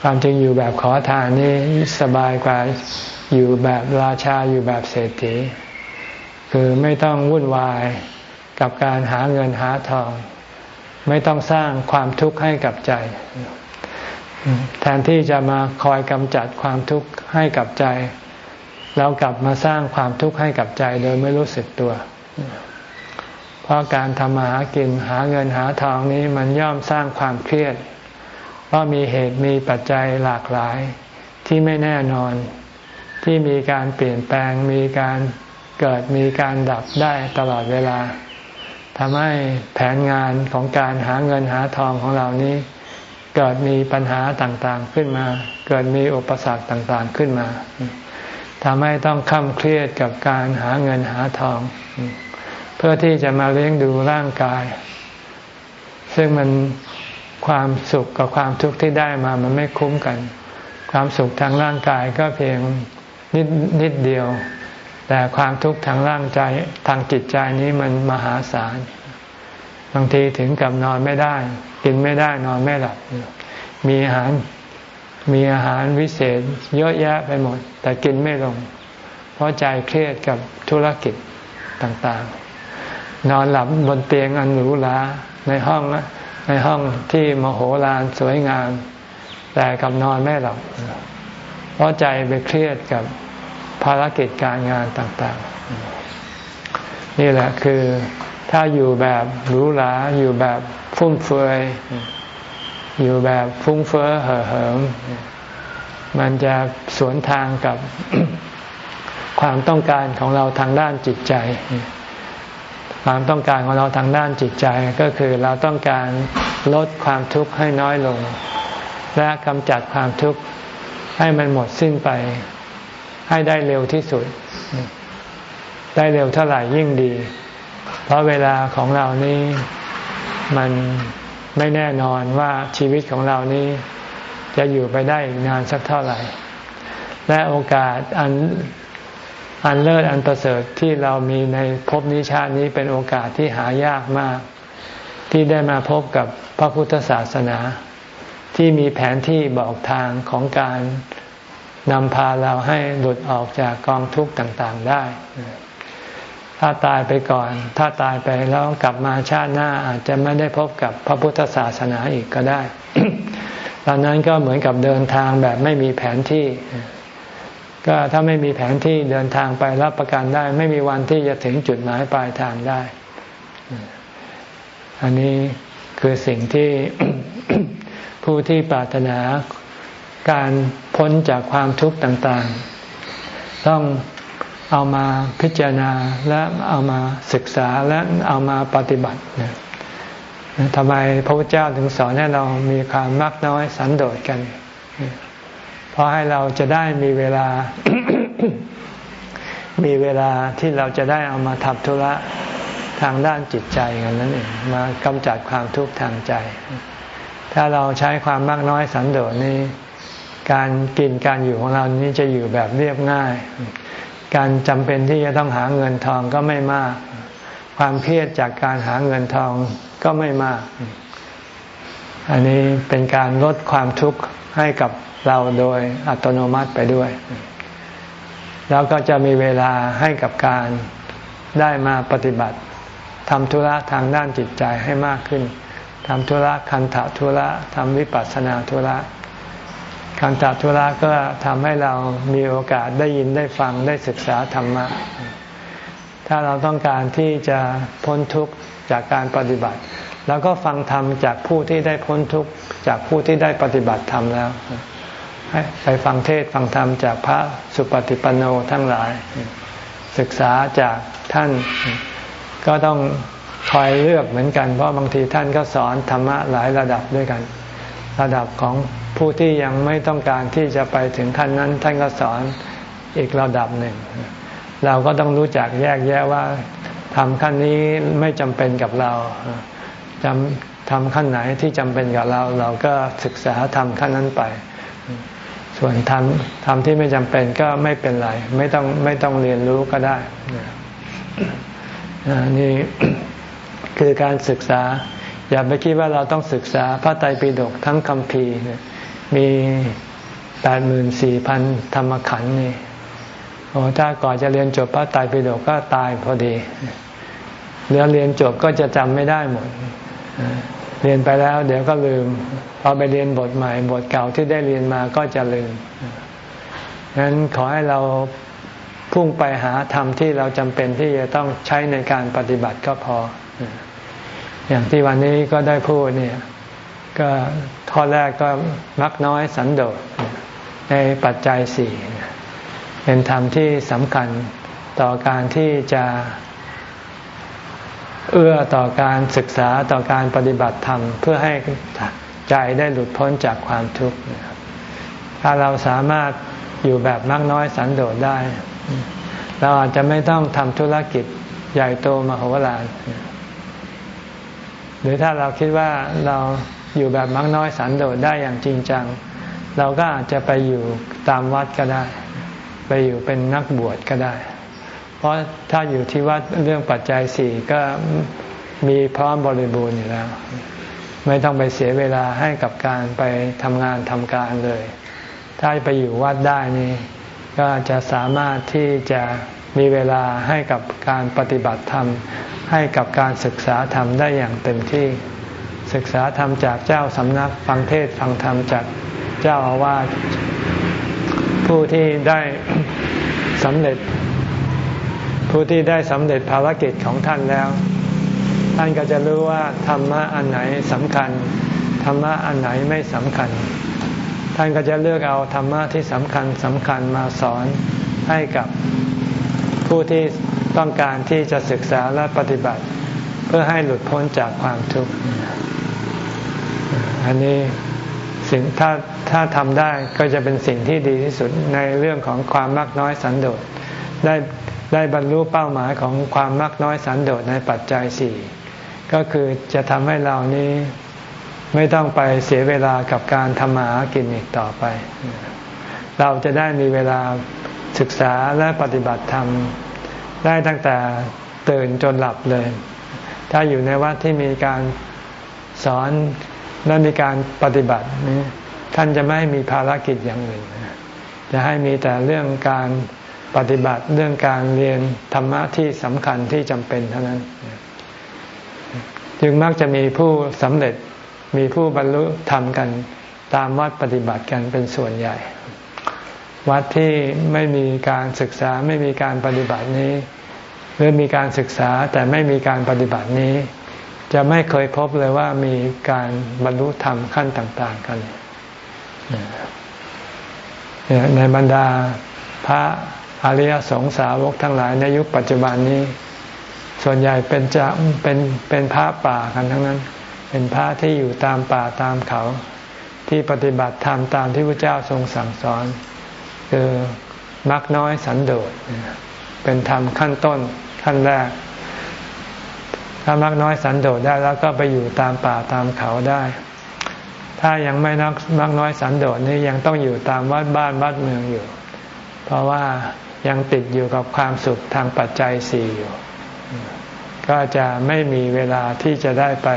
ความจริงอยู่แบบขอทานนี่สบายกว่าอยู่แบบราชาอยู่แบบเศรษฐี คือไม่ต้องวุ่นวายกับการหาเงินหาทอง ไม่ต้องสร้างความทุกข์ให้กับใจ แทนที่จะมาคอยกำจัดความทุกข์ให้กับใจเรากลับมาสร้างความทุกข์ให้กับใจโดยไม่รู้สึกตัว เพราะการทำมาหากินหาเงินหาทองนี้มันย่อมสร้างความเครียด เพราะมีเหตุมีปัจจัยหลากหลายที่ไม่แน่นอนที่มีการเปลี่ยนแปลงมีการเกิดมีการดับได้ตลอดเวลา ทำให้แผนงานของการหาเงินหาทองของเรานี้ เกิดมีปัญหาต่างๆขึ้นมา เกิดมีอุปสรรคต่างๆขึ้นมาทำให้ต้องข้ามเครียดกับการหาเงินหาทอง เพื่อที่จะมาเลี้ยงดูร่างกาย ซึ่งมันความสุขกับความทุกข์ที่ได้มามันไม่คุ้มกัน ความสุขทางร่างกายก็เพียงนิดนิดเดียว แต่ความทุกข์ทางร่างใจทางจิตใจนี้มันมหาศาลบางทีถึงกับนอนไม่ได้ กินไม่ได้นอนไม่หลับ มีอาหารมีอาหารวิเศษ เยอะแยะไปหมด แต่กินไม่ลง เพราะใจเครียดกับธุรกิจต่างๆ นอนหลับบนเตียงอันหรูหราในห้องในห้องที่มโหฬารสวยงาม แต่กับนอนไม่หลับ เพราะใจไปเครียดกับ ภารกิจการงานต่างๆ นี่แหละคือถ้าอยู่แบบหรูหราอยู่แบบฟุ่มเฟือยอยู่แบบฟุ้งเฟ้อเห่อเหิมมันจะสวนทางกับความต้องการของเราทางด้านจิตใจ ความต้องการของเราทางด้านจิตใจก็คือเราต้องการลดความทุกข์ให้น้อยลง และกำจัดความทุกข์ให้มันหมดสิ้นไป ให้ได้เร็วที่สุด ได้เร็วเท่าไหร่ยิ่งดี เพราะเวลาของเรานี้มันไม่แน่นอนว่าชีวิตของเรานี้ จะอยู่ไปได้อีกนานสักเท่าไหร่ และโอกาสอันอันเลิศอันประเสริฐที่เรามีในภพนิชาตินี้เป็นโอกาสที่หายากมาก ที่ได้มาพบกับพระพุทธศาสนา ที่มีแผนที่บอกทางของการ นำพาเราให้หลุดออกจากกองทุกข์ต่างๆได้ ถ้าตายไปก่อน ถ้าตายไปแล้วกลับมาชาติหน้าอาจจะไม่ได้พบกับพระพุทธศาสนาอีกก็ได้ ตอนนั้นก็เหมือนกับเดินทางแบบไม่มีแผนที่ ก็ถ้าไม่มีแผนที่เดินทางไปรับประกันได้ ไม่มีวันที่จะถึงจุดหมายปลายทางได้ อันนี้คือสิ่งที่ผู้ที่ปรารถนา การพ้นจากความทุกข์ต่างๆ ต้องเอามาพิจารณาและเอามาศึกษาและเอามาปฏิบัติทำไมพระพุทธเจ้าถึงสอนให้เรามีความมักน้อยสันโดษกัน เพราะให้เราจะได้มีเวลา มีเวลาที่เราจะได้เอามาทำธุระทางด้านจิตใจกันนั่นเองมากำจัดความทุกข์ทางใจ ถ้าเราใช้ความมากน้อยสันโดษนี้ การกินการอยู่ของเรานี้จะอยู่แบบเรียบง่าย การจำเป็นที่จะต้องหาเงินทองก็ไม่มาก ความเครียดจากการหาเงินทองก็ไม่มาก อันนี้เป็นการลดความทุกข์ให้กับเราโดยอัตโนมัติไปด้วย แล้วก็จะมีเวลาให้กับการได้มาปฏิบัติทำธุระทางด้านจิตใจให้มากขึ้นทำธุระคันถะธุระทำวิปัสสนาธุระ การจัดธุระก็ทำให้เรามีโอกาสได้ยินได้ฟังได้ศึกษาธรรมะ ถ้าเราต้องการที่จะพ้นทุกข์จากการปฏิบัติเราก็ฟังธรรมจากผู้ที่ได้พ้นทุกข์จากผู้ที่ได้ปฏิบัติธรรมแล้วไปฟังเทศฟังธรรมจากพระสุปฏิปันโนทั้งหลาย ศึกษาจากท่านก็ต้องคอยเลือกเหมือนกัน เพราะบางทีท่านก็สอนธรรมะหลายระดับด้วยกัน ระดับของ ผู้ที่ยังไม่ต้องการที่จะไปถึงขั้นนั้น ท่านก็สอนอีกระดับหนึ่ง เราก็ต้องรู้จักแยกแยะว่าทำขั้นนี้ไม่จำเป็นกับเราจำทำขั้นไหนที่จำเป็นกับเรา เราก็ศึกษาทำขั้นนั้นไป ส่วนทำทำที่ไม่จำเป็นก็ไม่เป็นไร ไม่ต้องไม่ต้องเรียนรู้ก็ได้นี่คือการศึกษา อย่าไปคิดว่าเราต้องศึกษาพระไตรปิฎกทั้งคำพี มีแปดหมื่นสี่พันธรรมขันธ์นี่โอ้ถ้าก่อนจะเรียนจบพระไตรปิฎกก็ตายพอดีเรียนเรียนจบก็จะจำไม่ได้หมด เรียนไปแล้วเดี๋ยวก็ลืมพอไปเรียนบทใหม่ บทเก่าที่ได้เรียนมาก็จะลืมงั้นขอให้เราพุ่งไปหาธรรมที่เราจำเป็นที่จะต้องใช้ในการปฏิบัติก็พอ อย่างที่วันนี้ก็ได้พูดเนี่ย ก็ข้อแรกก็มักน้อยสันโดษในปัจจัยสี่เป็นธรรมที่สำคัญต่อการที่จะเอื้อต่อการศึกษาต่อการปฏิบัติธรรม เพื่อให้ใจได้หลุดพ้นจากความทุกข์ถ้าเราสามารถอยู่แบบมักน้อยสันโดษได้ เราอาจจะไม่ต้องทำธุรกิจใหญ่โตมโหฬารหรือถ้าเราคิดว่าเรา อยู่แบบมักน้อยสันโดษได้อย่างจริงจัง เราก็อาจจะไปอยู่ตามวัดก็ได้ ไปอยู่เป็นนักบวชก็ได้ เพราะถ้าอยู่ที่วัดเรื่องปัจจัยสี่ก็มีพร้อมบริบูรณ์อยู่แล้ว ไม่ต้องไปเสียเวลาให้กับการไปทำงานทำการเลย ถ้าไปอยู่วัดได้นี่ก็จะสามารถที่จะมีเวลาให้กับการปฏิบัติธรรม ให้กับการศึกษาธรรมได้อย่างเต็มที่ ศึกษาธรรมจากเจ้าสำนักฟังเทศฟังธรรมจากเจ้าอาวาสผู้ที่ได้สำเร็จ ผู้ที่ได้สำเร็จภารกิจของท่านแล้ว ท่านก็จะรู้ว่าธรรมะอันไหนสำคัญ ธรรมะอันไหนไม่สำคัญ ท่านก็จะเลือกเอาธรรมะที่สำคัญสำคัญมาสอนให้กับผู้ที่ต้องการที่จะศึกษาและปฏิบัติ เพื่อให้หลุดพ้นจากความทุกข์ อันนี้สิ่งถ้าถ้าทำได้ก็จะเป็นสิ่งที่ดีที่สุดในเรื่องของความมากน้อยสันโดษได้ได้บรรลุเป้าหมายของความมากน้อยสันโดษในปัจจัยสี่ก็คือจะทำให้เรานี้ไม่ต้องไปเสียเวลากับการทำหากินอีกต่อไป เราจะได้มีเวลาศึกษาและปฏิบัติธรรม ได้ตั้งแต่ตื่นจนหลับเลย ถ้าอยู่ในวัดที่มีการสอน และมีการปฏิบัติ ท่านจะไม่มีภารกิจอย่างอื่น จะให้มีแต่เรื่องการปฏิบัติเรื่องการเรียนธรรมะที่สำคัญที่จำเป็นเท่านั้น จึงมักจะมีผู้สำเร็จมีผู้บรรลุธรรมกันตามวัดปฏิบัติกันเป็นส่วนใหญ่ วัดที่ไม่มีการศึกษาไม่มีการปฏิบัตินี้ หรือมีการศึกษาแต่ไม่มีการปฏิบัตินี้ จะไม่เคยพบเลยว่ามีการบรรลุธรรมขั้นต่าง ๆ กันในบรรดาพระอริยสงสาวกทั้งหลายในยุคปัจจุบันนี้ ส่วนใหญ่เป็นจะเป็นเป็นพระป่ากันทั้งนั้น เป็นพระที่อยู่ตามป่าตามเขา ที่ปฏิบัติธรรมตามที่พระเจ้าทรงสั่งสอน คือมักน้อยสันโดษเป็นธรรมขั้นต้นขั้นแรก ถ้ามักน้อยสันโดษได้แล้วก็ไปอยู่ตามป่าตามเขาได้ ถ้ายังไม่นักมักน้อยสันโดษนี่ยังต้องอยู่ตามวัดบ้านวัดเมืองอยู่ เพราะว่ายังติดอยู่กับความสุขทางปัจจัยสี่อยู่ ก็จะไม่มีเวลาที่จะได้ไป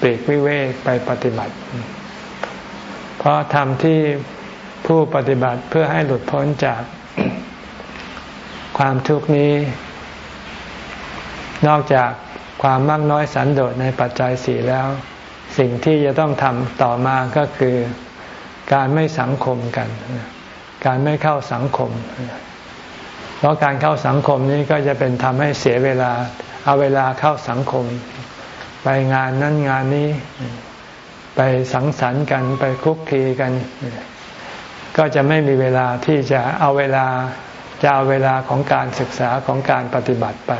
ปลีกวิเวกไปปฏิบัติ เพราะทำที่ผู้ปฏิบัติเพื่อให้หลุดพ้นจากความทุกข์นี้ นอกจาก ความมากน้อยสันโดษในปัจจัยสี่แล้ว สิ่งที่จะต้องทำต่อมาก็คือการไม่สังคมกัน การไม่เข้าสังคม เพราะการเข้าสังคมนี้ก็จะเป็นทำให้เสียเวลา เอาเวลาเข้าสังคม ไปงานนั้นงานนี้ ไปสังสรรค์กันไปคุกคีกัน ก็จะไม่มีเวลาที่จะเอาเวลาจะเอาเวลาของการศึกษาของการปฏิบัติไป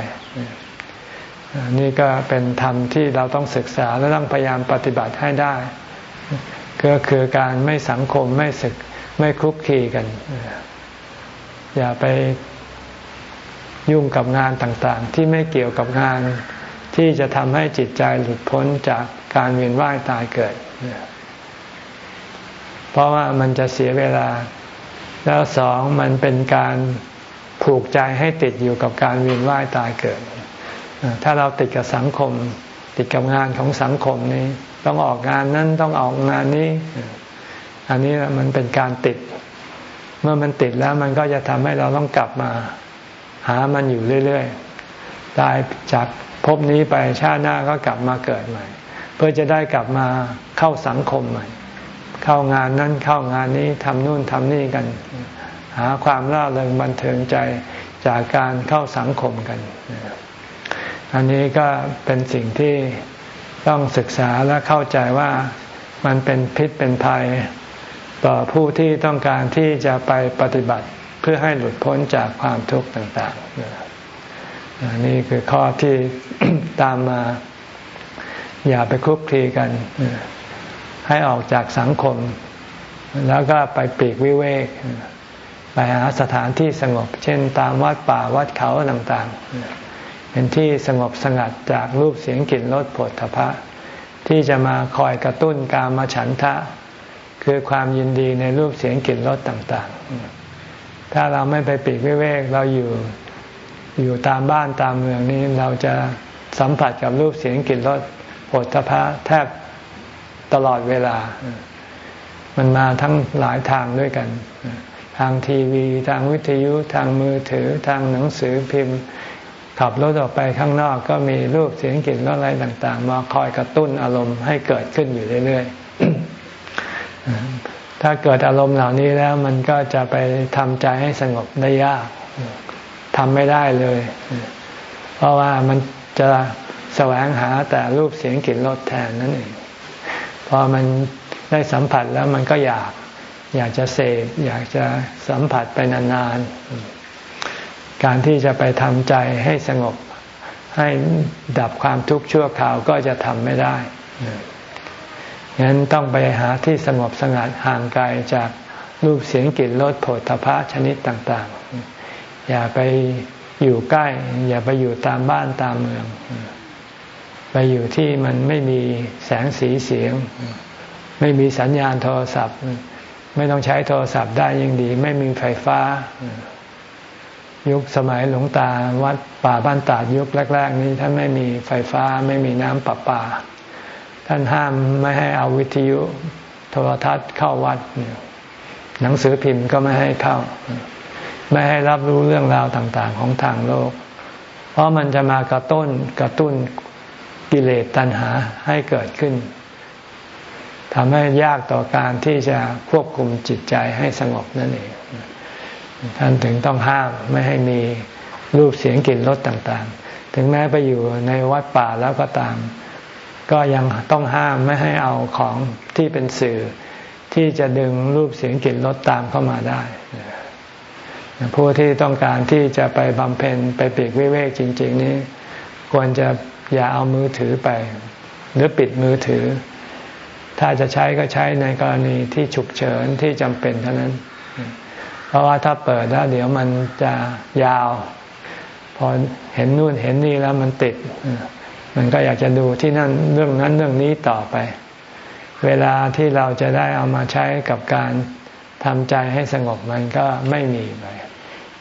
นี่ก็เป็นธรรมที่เราต้องศึกษาและต้องพยายามปฏิบัติให้ได้ ก็คือการไม่สังคมไม่ศึกไม่คลุกคีกัน อย่าไปยุ่งกับงานต่างๆ ที่ไม่เกี่ยวกับงานที่จะทำให้จิตใจหลุดพ้นจากการเวียนว่ายตายเกิด เพราะว่ามันจะเสียเวลา แล้วสองมันเป็นการผูกใจให้ติดอยู่กับการเวียนว่ายตายเกิด ถ้าเราติดกับสังคม ติดกับงานของสังคมนี้ ต้องออกงานนั้นต้องออกงานนี้ อันนี้มันเป็นการติด เมื่อมันติดแล้วมันก็จะทำให้เราต้องกลับมา หามันอยู่เรื่อยๆตายจากภพนี้ไปชาติหน้าก็กลับมาเกิดใหม่ เพื่อจะได้กลับมาเข้าสังคมใหม่ เข้างานนั้นเข้างานนี้ทำนู่นทำนี่กัน หาความร่าเริงบันเทิงใจจากการเข้าสังคมกัน อันนี้ก็เป็นสิ่งที่ต้องศึกษาและเข้าใจว่ามันเป็นพิษเป็นภัย ต่อผู้ที่ต้องการที่จะไปปฏิบัติเพื่อให้หลุดพ้นจากความทุกข์ต่างๆนี่คือข้อที่ตามมา อย่าไปคุกคีกัน ให้ออกจากสังคม แล้วก็ไปปีกวิเวกไปหาสถานที่สงบ เช่นตามวัดป่าวัดเขาต่าง ๆ เป็นที่สงบสงัดจากรูปเสียงกลิ่นรสผลทพะที่จะมาคอยกระตุ้นการมาฉันทะ คือความยินดีในรูปเสียงกลิ่นรสต่างๆ ถ้าเราไม่ไปปีกวิเวกเราอยู่อยู่ตามบ้านตามเมืองนี้เราจะสัมผัสกับรูปเสียงกลิ่นรสผลพระแทบตลอดเวลา มันมาทั้งหลายทางด้วยกัน ทางทีวี ทางวิทยุ ทางมือถือ ทางหนังสือพิมพ์ ขับรถออกไปข้างนอกก็มีรูปเสียงกลิ่นรสอะไรต่างๆ มาคอยกระตุ้นอารมณ์ให้เกิดขึ้นอยู่เรื่อยๆ ถ้าเกิดอารมณ์เหล่านี้แล้วมันก็จะไปทำใจให้สงบได้ยากทำไม่ได้เลย เพราะว่ามันจะแสวงหาแต่รูปเสียงกลิ่นรสแทนนั่นเองพอมันได้สัมผัสแล้วมันก็อยาก อยากจะเสพอยากจะสัมผัสไปนานๆ การที่จะไปทำใจให้สงบ ให้ดับความทุกข์ชั่วคราวก็จะทำไม่ได้งั้นต้องไปหาที่สงบสงัดห่างไกลจากรูปเสียงกลิ่นรสโผฏฐพะชนิดต่าง ๆ อย่าไปอยู่ใกล้ อย่าไปอยู่ตามบ้านตามเมือง ไปอยู่ที่มันไม่มีแสงสีเสียง ไม่มีสัญญาณโทรศัพท์ ไม่ต้องใช้โทรศัพท์ได้ยิ่งดี ไม่มีไฟฟ้า ยุคสมัยหลวงตาวัดป่าบ้านตาดยุคแรก ๆ นี้ท่านไม่มีไฟฟ้าไม่มีน้ำประปา ท่านห้ามไม่ให้เอาวิทยุโทรทัศน์เข้าวัด หนังสือพิมพ์ก็ไม่ให้เข้า ไม่ให้รับรู้เรื่องราวต่างๆ ของทางโลก เพราะมันจะมากระตุ้นกระตุ้นกิเลสตัณหาให้เกิดขึ้นทำให้ยากต่อการที่จะควบคุมจิตใจให้สงบนั่นเอง ท่านถึงต้องห้ามไม่ให้มีรูปเสียงกลิ่นรสต่างๆ ถึงแม้ไปอยู่ในวัดป่าแล้วก็ตาม ก็ยังต้องห้ามไม่ให้เอาของที่เป็นสื่อ ที่จะดึงรูปเสียงกลิ่นรสตามเข้ามาได้ ผู้ที่ต้องการที่จะไปบำเพ็ญไปปีกวิเวกจริง ๆ นี้ ควรจะอย่าเอามือถือไป หรือปิดมือถือ ถ้าจะใช้ก็ใช้ในกรณีที่ฉุกเฉินที่จำเป็นเท่านั้น เพราะว่าถ้าเปิดแล้วเดี๋ยวมันจะยาว พอเห็นนู่นเห็นนี่แล้วมันติด มันก็อยากจะดูที่นั่นเรื่องนั้นเรื่องนี้ต่อไป เวลาที่เราจะได้เอามาใช้กับการทำใจให้สงบมันก็ไม่มีไป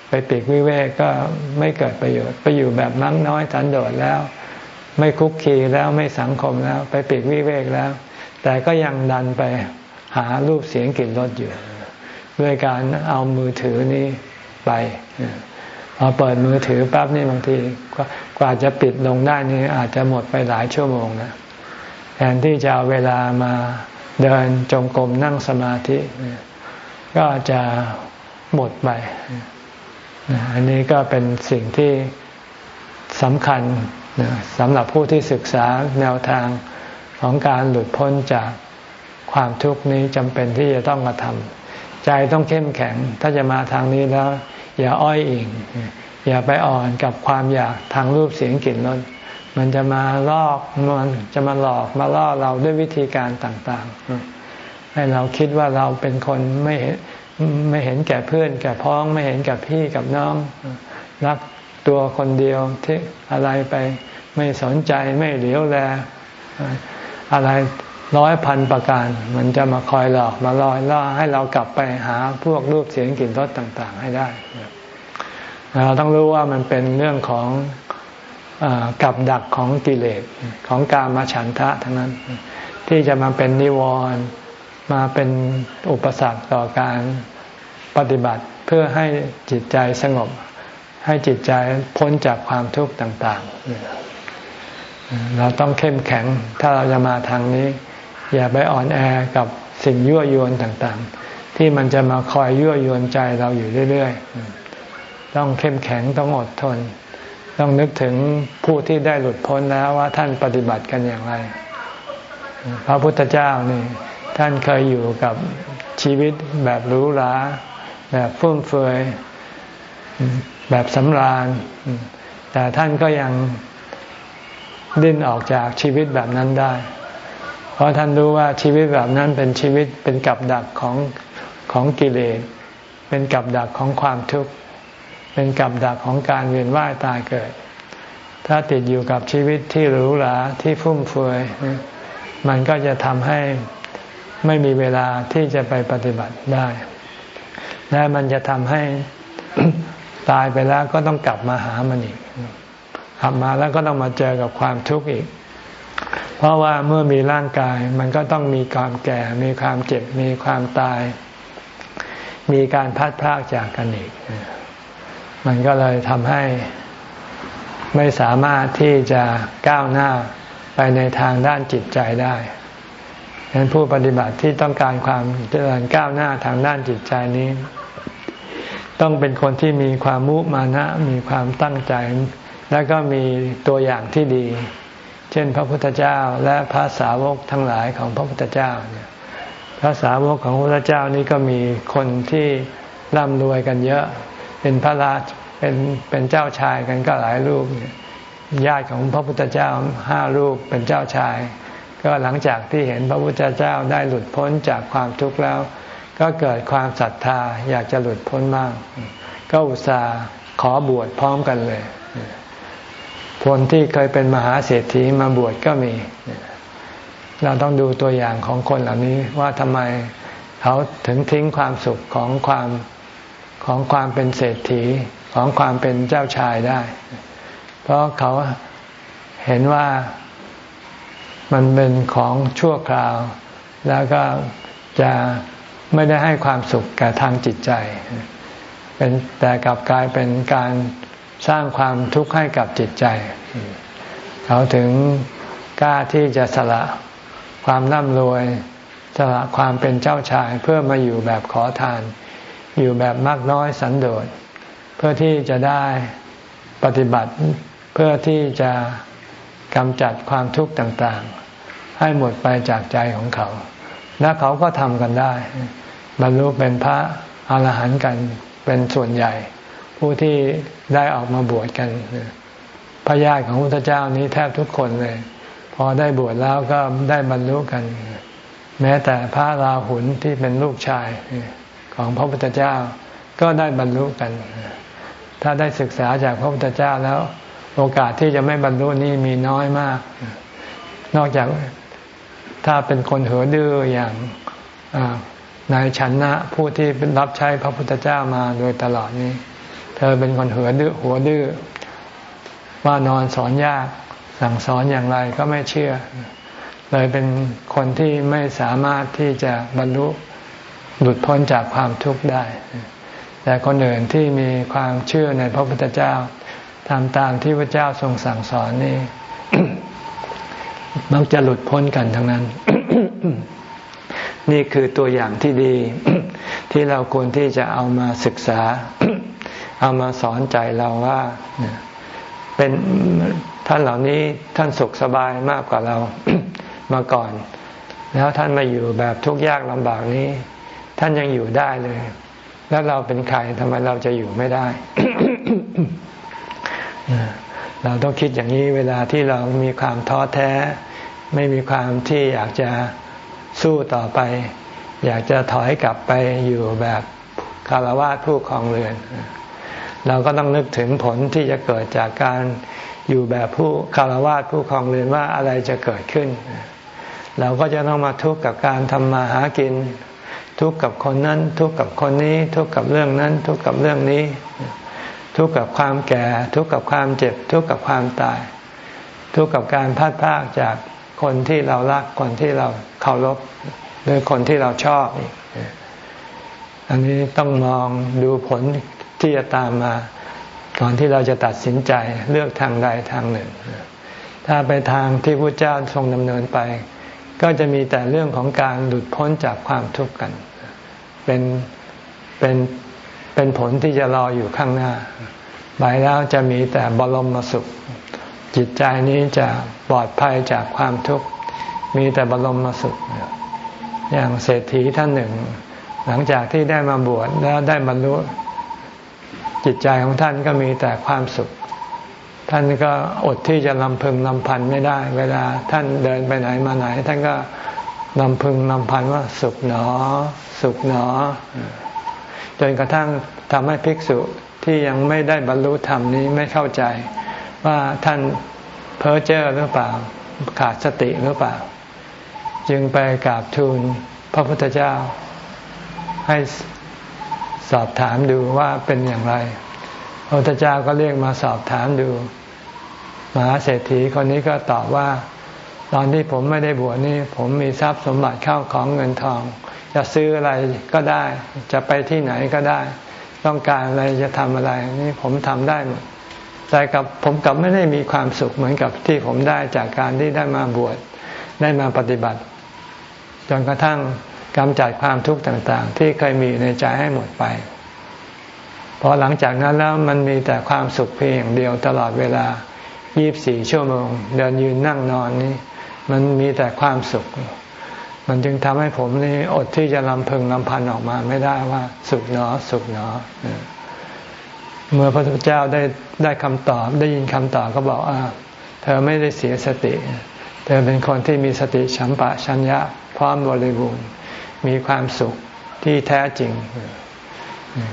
ไปปีกวิเวกก็ไม่เกิดประโยชน์ ไปอยู่แบบมั่งน้อยสันโดษแล้ว ไม่คุกคีแล้วไม่สังคมแล้ว ไปปีกวิเวกแล้ว แต่ก็ยังดันไปหารูปเสียงกลิ่นรสอยู่ ด้วยการเอามือถือนี้ไปพอเปิดมือถือปั๊บนี่บางทีกว่าจะปิดลงได้นี่อาจจะหมดไปหลายชั่วโมงนะแทนที่จะเอาเวลามาเดินจงกรมนั่งสมาธิ ก็จะหมดไป อันนี้ก็เป็นสิ่งที่สำคัญสำหรับผู้ที่ศึกษาแนวทางของการหลุดพ้นจากความทุกข์นี้จำเป็นที่จะต้องมาทำ ใจต้องเข้มแข็ง ถ้าจะมาทางนี้แล้ว อย่าอ้อยอิงอย่าไปอ่อนกับความอยากทางรูปเสียงกลิ่นรสมันจะมาลอกมันจะมาหลอกมาล่อเราด้วยวิธีการต่างๆ ให้เราคิดว่าเราเป็นคนไม่เห็นไม่เห็นแก่เพื่อนแก่พ้องไม่เห็นแก่พี่กับน้อง รักตัวคนเดียวที่อะไรไปไม่สนใจไม่เหลียวแลอะไร ร้อยพันประการ มันจะมาคอยหลอกมาลอยล่อให้เรากลับไปหาพวกรูปเสียงกลิ่นรสต่าง ๆ ให้ได้เราต้องรู้ว่ามันเป็นเรื่องของอกับดักของกิเลสของกามาฉันทะทั้งนั้น ที่จะมาเป็นนิวรณ์มาเป็นอุปสรรคต่อการปฏิบัติเพื่อให้จิตใจสงบ ให้จิตใจพ้นจากความทุกข์ต่าง ๆ เราต้องเข้มแข็งถ้าเราจะมาทางนี้ อย่าไปอ่อนแอกับสิ่งยั่วยวนต่างๆ ที่มันจะมาคอยยั่วยวนใจเราอยู่เรื่อยๆ ต้องเข้มแข็งต้องอดทน ต้องนึกถึงผู้ที่ได้หลุดพ้นแล้วว่าท่านปฏิบัติกันอย่างไร พระพุทธเจ้านี่ท่านเคยอยู่กับชีวิตแบบหรูหราแบบฟุ่มเฟือยแบบสำราญ แต่ท่านก็ยังดิ้นออกจากชีวิตแบบนั้นได้ เพราะท่านรู้ว่าชีวิตแบบนั้นเป็นชีวิตเป็นกับดักของของกิเลส เป็นกับดักของความทุกข์ เป็นกับดักของการเวียนว่ายตายเกิด ถ้าติดอยู่กับชีวิตที่หรูหราที่ฟุ่มเฟือย มันก็จะทำให้ไม่มีเวลาที่จะไปปฏิบัติได้ และมันจะทำให้ตายไปแล้วก็ต้องกลับมาหามันอีกกลับมาแล้วก็ต้องมาเจอกับความทุกข์อีก เพราะว่าเมื่อมีร่างกายมันก็ต้องมีความแก่ มีความเจ็บ มีความตาย มีการพัดพรากจากกันอีก มันก็เลยทำให้ไม่สามารถที่จะก้าวหน้าไปในทางด้านจิตใจได้ฉะนั้นผู้ปฏิบัติที่ต้องการความเจริญก้าวหน้าทางด้านจิตใจนี้ ต้องเป็นคนที่มีความมุมานะ มีความตั้งใจ แล้วก็มีตัวอย่างที่ดี เช่นพระพุทธเจ้าและพระสาวกทั้งหลายของพระพุทธเจ้าเนี่ยพระสาวกของพระพุทธเจ้านี่ก็มีคนที่ร่ำรวยกันเยอะ เป็นพระราชเป็นเป็นเจ้าชายกันก็หลายรูปญาติของพระพุทธเจ้าห้ารูปเป็นเจ้าชาย ก็หลังจากที่เห็นพระพุทธเจ้าได้หลุดพ้นจากความทุกข์แล้ว ก็เกิดความศรัทธาอยากจะหลุดพ้นมาก ก็อุตส่าห์ขอบวชพร้อมกันเลย คนที่เคยเป็นมหาเศรษฐีมาบวชก็มี เราต้องดูตัวอย่างของคนเหล่านี้ว่าทำไมเขาถึงทิ้งความสุขของความของความเป็นเศรษฐีของความเป็นเจ้าชายได้ เพราะเขาเห็นว่ามันเป็นของชั่วคราว แล้วก็จะไม่ได้ให้ความสุขแก่ทางจิตใจ เป็นแต่กลับกลายเป็นการ สร้างความทุกข์ให้กับจิตใจ เขาถึงกล้าที่จะสละความร่ำรวย สละความเป็นเจ้าชายเพื่อมาอยู่แบบขอทาน อยู่แบบมากน้อยสันโดษ เพื่อที่จะได้ปฏิบัติเพื่อที่จะกำจัดความทุกข์ต่างๆ ให้หมดไปจากใจของเขา และเขาก็ทำกันได้ บรรลุเป็นพระอรหันต์กันเป็นส่วนใหญ่ ผู้ที่ได้ออกมาบวชกันพระญาติของพระพุทธเจ้านี้แทบทุกคนเลย พอได้บวชแล้วก็ได้บรรลุกัน แม้แต่พระราหุลที่เป็นลูกชายของพระพุทธเจ้าก็ได้บรรลุกัน ถ้าได้ศึกษาจากพระพุทธเจ้าแล้ว โอกาสที่จะไม่บรรลุนี่มีน้อยมาก นอกจากถ้าเป็นคนหัวดื้ออย่างนายชันนะผู้ที่รับใช้พระพุทธเจ้ามาโดยตลอดนี้ เธอเป็นคนหัวดื้อหัวดื้อว่านอนสอนยาก สั่งสอนอย่างไรก็ไม่เชื่อ เลยเป็นคนที่ไม่สามารถที่จะบรรลุหลุดพ้นจากความทุกข์ได้ แต่คนอื่นที่มีความเชื่อในพระพุทธเจ้าทำตามที่พระเจ้าทรงสั่งสอนนี่มักจะหลุดพ้นกันทั้งนั้น นี่คือตัวอย่างที่ดี ที่เราควรที่จะเอามาศึกษา เอามาสอนใจเราว่าเป็นท่านเหล่านี้ท่านสุขสบายมากกว่าเรามาก่อน แล้วท่านมาอยู่แบบทุกข์ยากลำบากนี้ ท่านยังอยู่ได้เลย แล้วเราเป็นใครทำไมเราจะอยู่ไม่ได้ เราต้องคิดอย่างนี้เวลาที่เรามีความท้อแท้ ไม่มีความที่อยากจะสู้ต่อไป อยากจะถอยกลับไปอยู่แบบคารวะผู้ครองเรือน เราก็ต้องนึกถึงผลที่จะเกิดจากการอยู่แบบผู้คารวะผู้ครองเรือนว่าอะไรจะเกิดขึ้น เราก็จะต้องมาทุกข์กับการทำมาหากิน ทุกข์กับคนนั้น ทุกข์กับคนนี้ ทุกข์กับเรื่องนั้น ทุกข์กับเรื่องนี้ ทุกข์กับความแก่ ทุกข์กับความเจ็บ ทุกข์กับความตาย ทุกข์กับการพัดพากจากคนที่เรารักคนที่เราเคารพหรือคนที่เราชอบ อันนี้ต้องมองดูผล ที่จะตามมาก่อนที่เราจะตัดสินใจเลือกทางใดทางหนึ่ง ถ้าไปทางที่พระเจ้าทรงดำเนินไป ก็จะมีแต่เรื่องของการหลุดพ้นจากความทุกข์กัน เป็นเป็นเป็นผลที่จะรออยู่ข้างหน้าไปแล้วจะมีแต่บรมสุข จิตใจนี้จะปลอดภัยจากความทุกข์ มีแต่บรมสุข อย่างเศรษฐีท่านหนึ่ง หลังจากที่ได้มาบวชแล้วได้บรรลุ จิตใจของท่านก็มีแต่ความสุข ท่านก็อดที่จะลำพึงลำพันไม่ได้ เวลาท่านเดินไปไหนมาไหน ท่านก็ลำพึงลำพันว่าสุขหนอ สุขหนอ จนกระทั่งทำให้ภิกษุที่ยังไม่ได้บรรลุธรรมนี้ไม่เข้าใจ ว่าท่านเพ้อเจ้อหรือเปล่า ขาดสติหรือเปล่า จึงไปกราบทูลพระพุทธเจ้าให้ สอบถามดูว่าเป็นอย่างไร พระพุทธเจ้าก็เรียกมาสอบถามดูมหาเศรษฐีคนนี้ก็ตอบว่า ตอนที่ผมไม่ได้บวชนี่ผมมีทรัพย์สมบัติเข้าของเงินทอง จะซื้ออะไรก็ได้ จะไปที่ไหนก็ได้ ต้องการอะไรจะทำอะไร นี่ผมทำได้หมดแต่กับผมกลับไม่ได้มีความสุขเหมือนกับที่ผมได้จากการที่ได้มาบวชได้มาปฏิบัติจนกระทั่ง กำจัดความทุกข์ต่างๆ ที่เคยมีในใจให้หมดไปพอหลังจากนั้นแล้วมันมีแต่ความสุขเพียงเดียวตลอดเวลา 24 ชั่วโมง เดินยืนนั่งนอนนี่มันมีแต่ความสุข มันจึงทำให้ผมนี่อดที่จะลำพึงลำพันออกมาไม่ได้ว่า สุขหนอสุขหนอเมื่อพระพุทธเจ้าได้ได้คำตอบ ได้ยินคำตอบก็บอกอ่าเธอไม่ได้เสียสติ เธอเป็นคนที่มีสติฉัมปะชัญญะ พร้อมบริบูรณ์ มีความสุขที่แท้จริง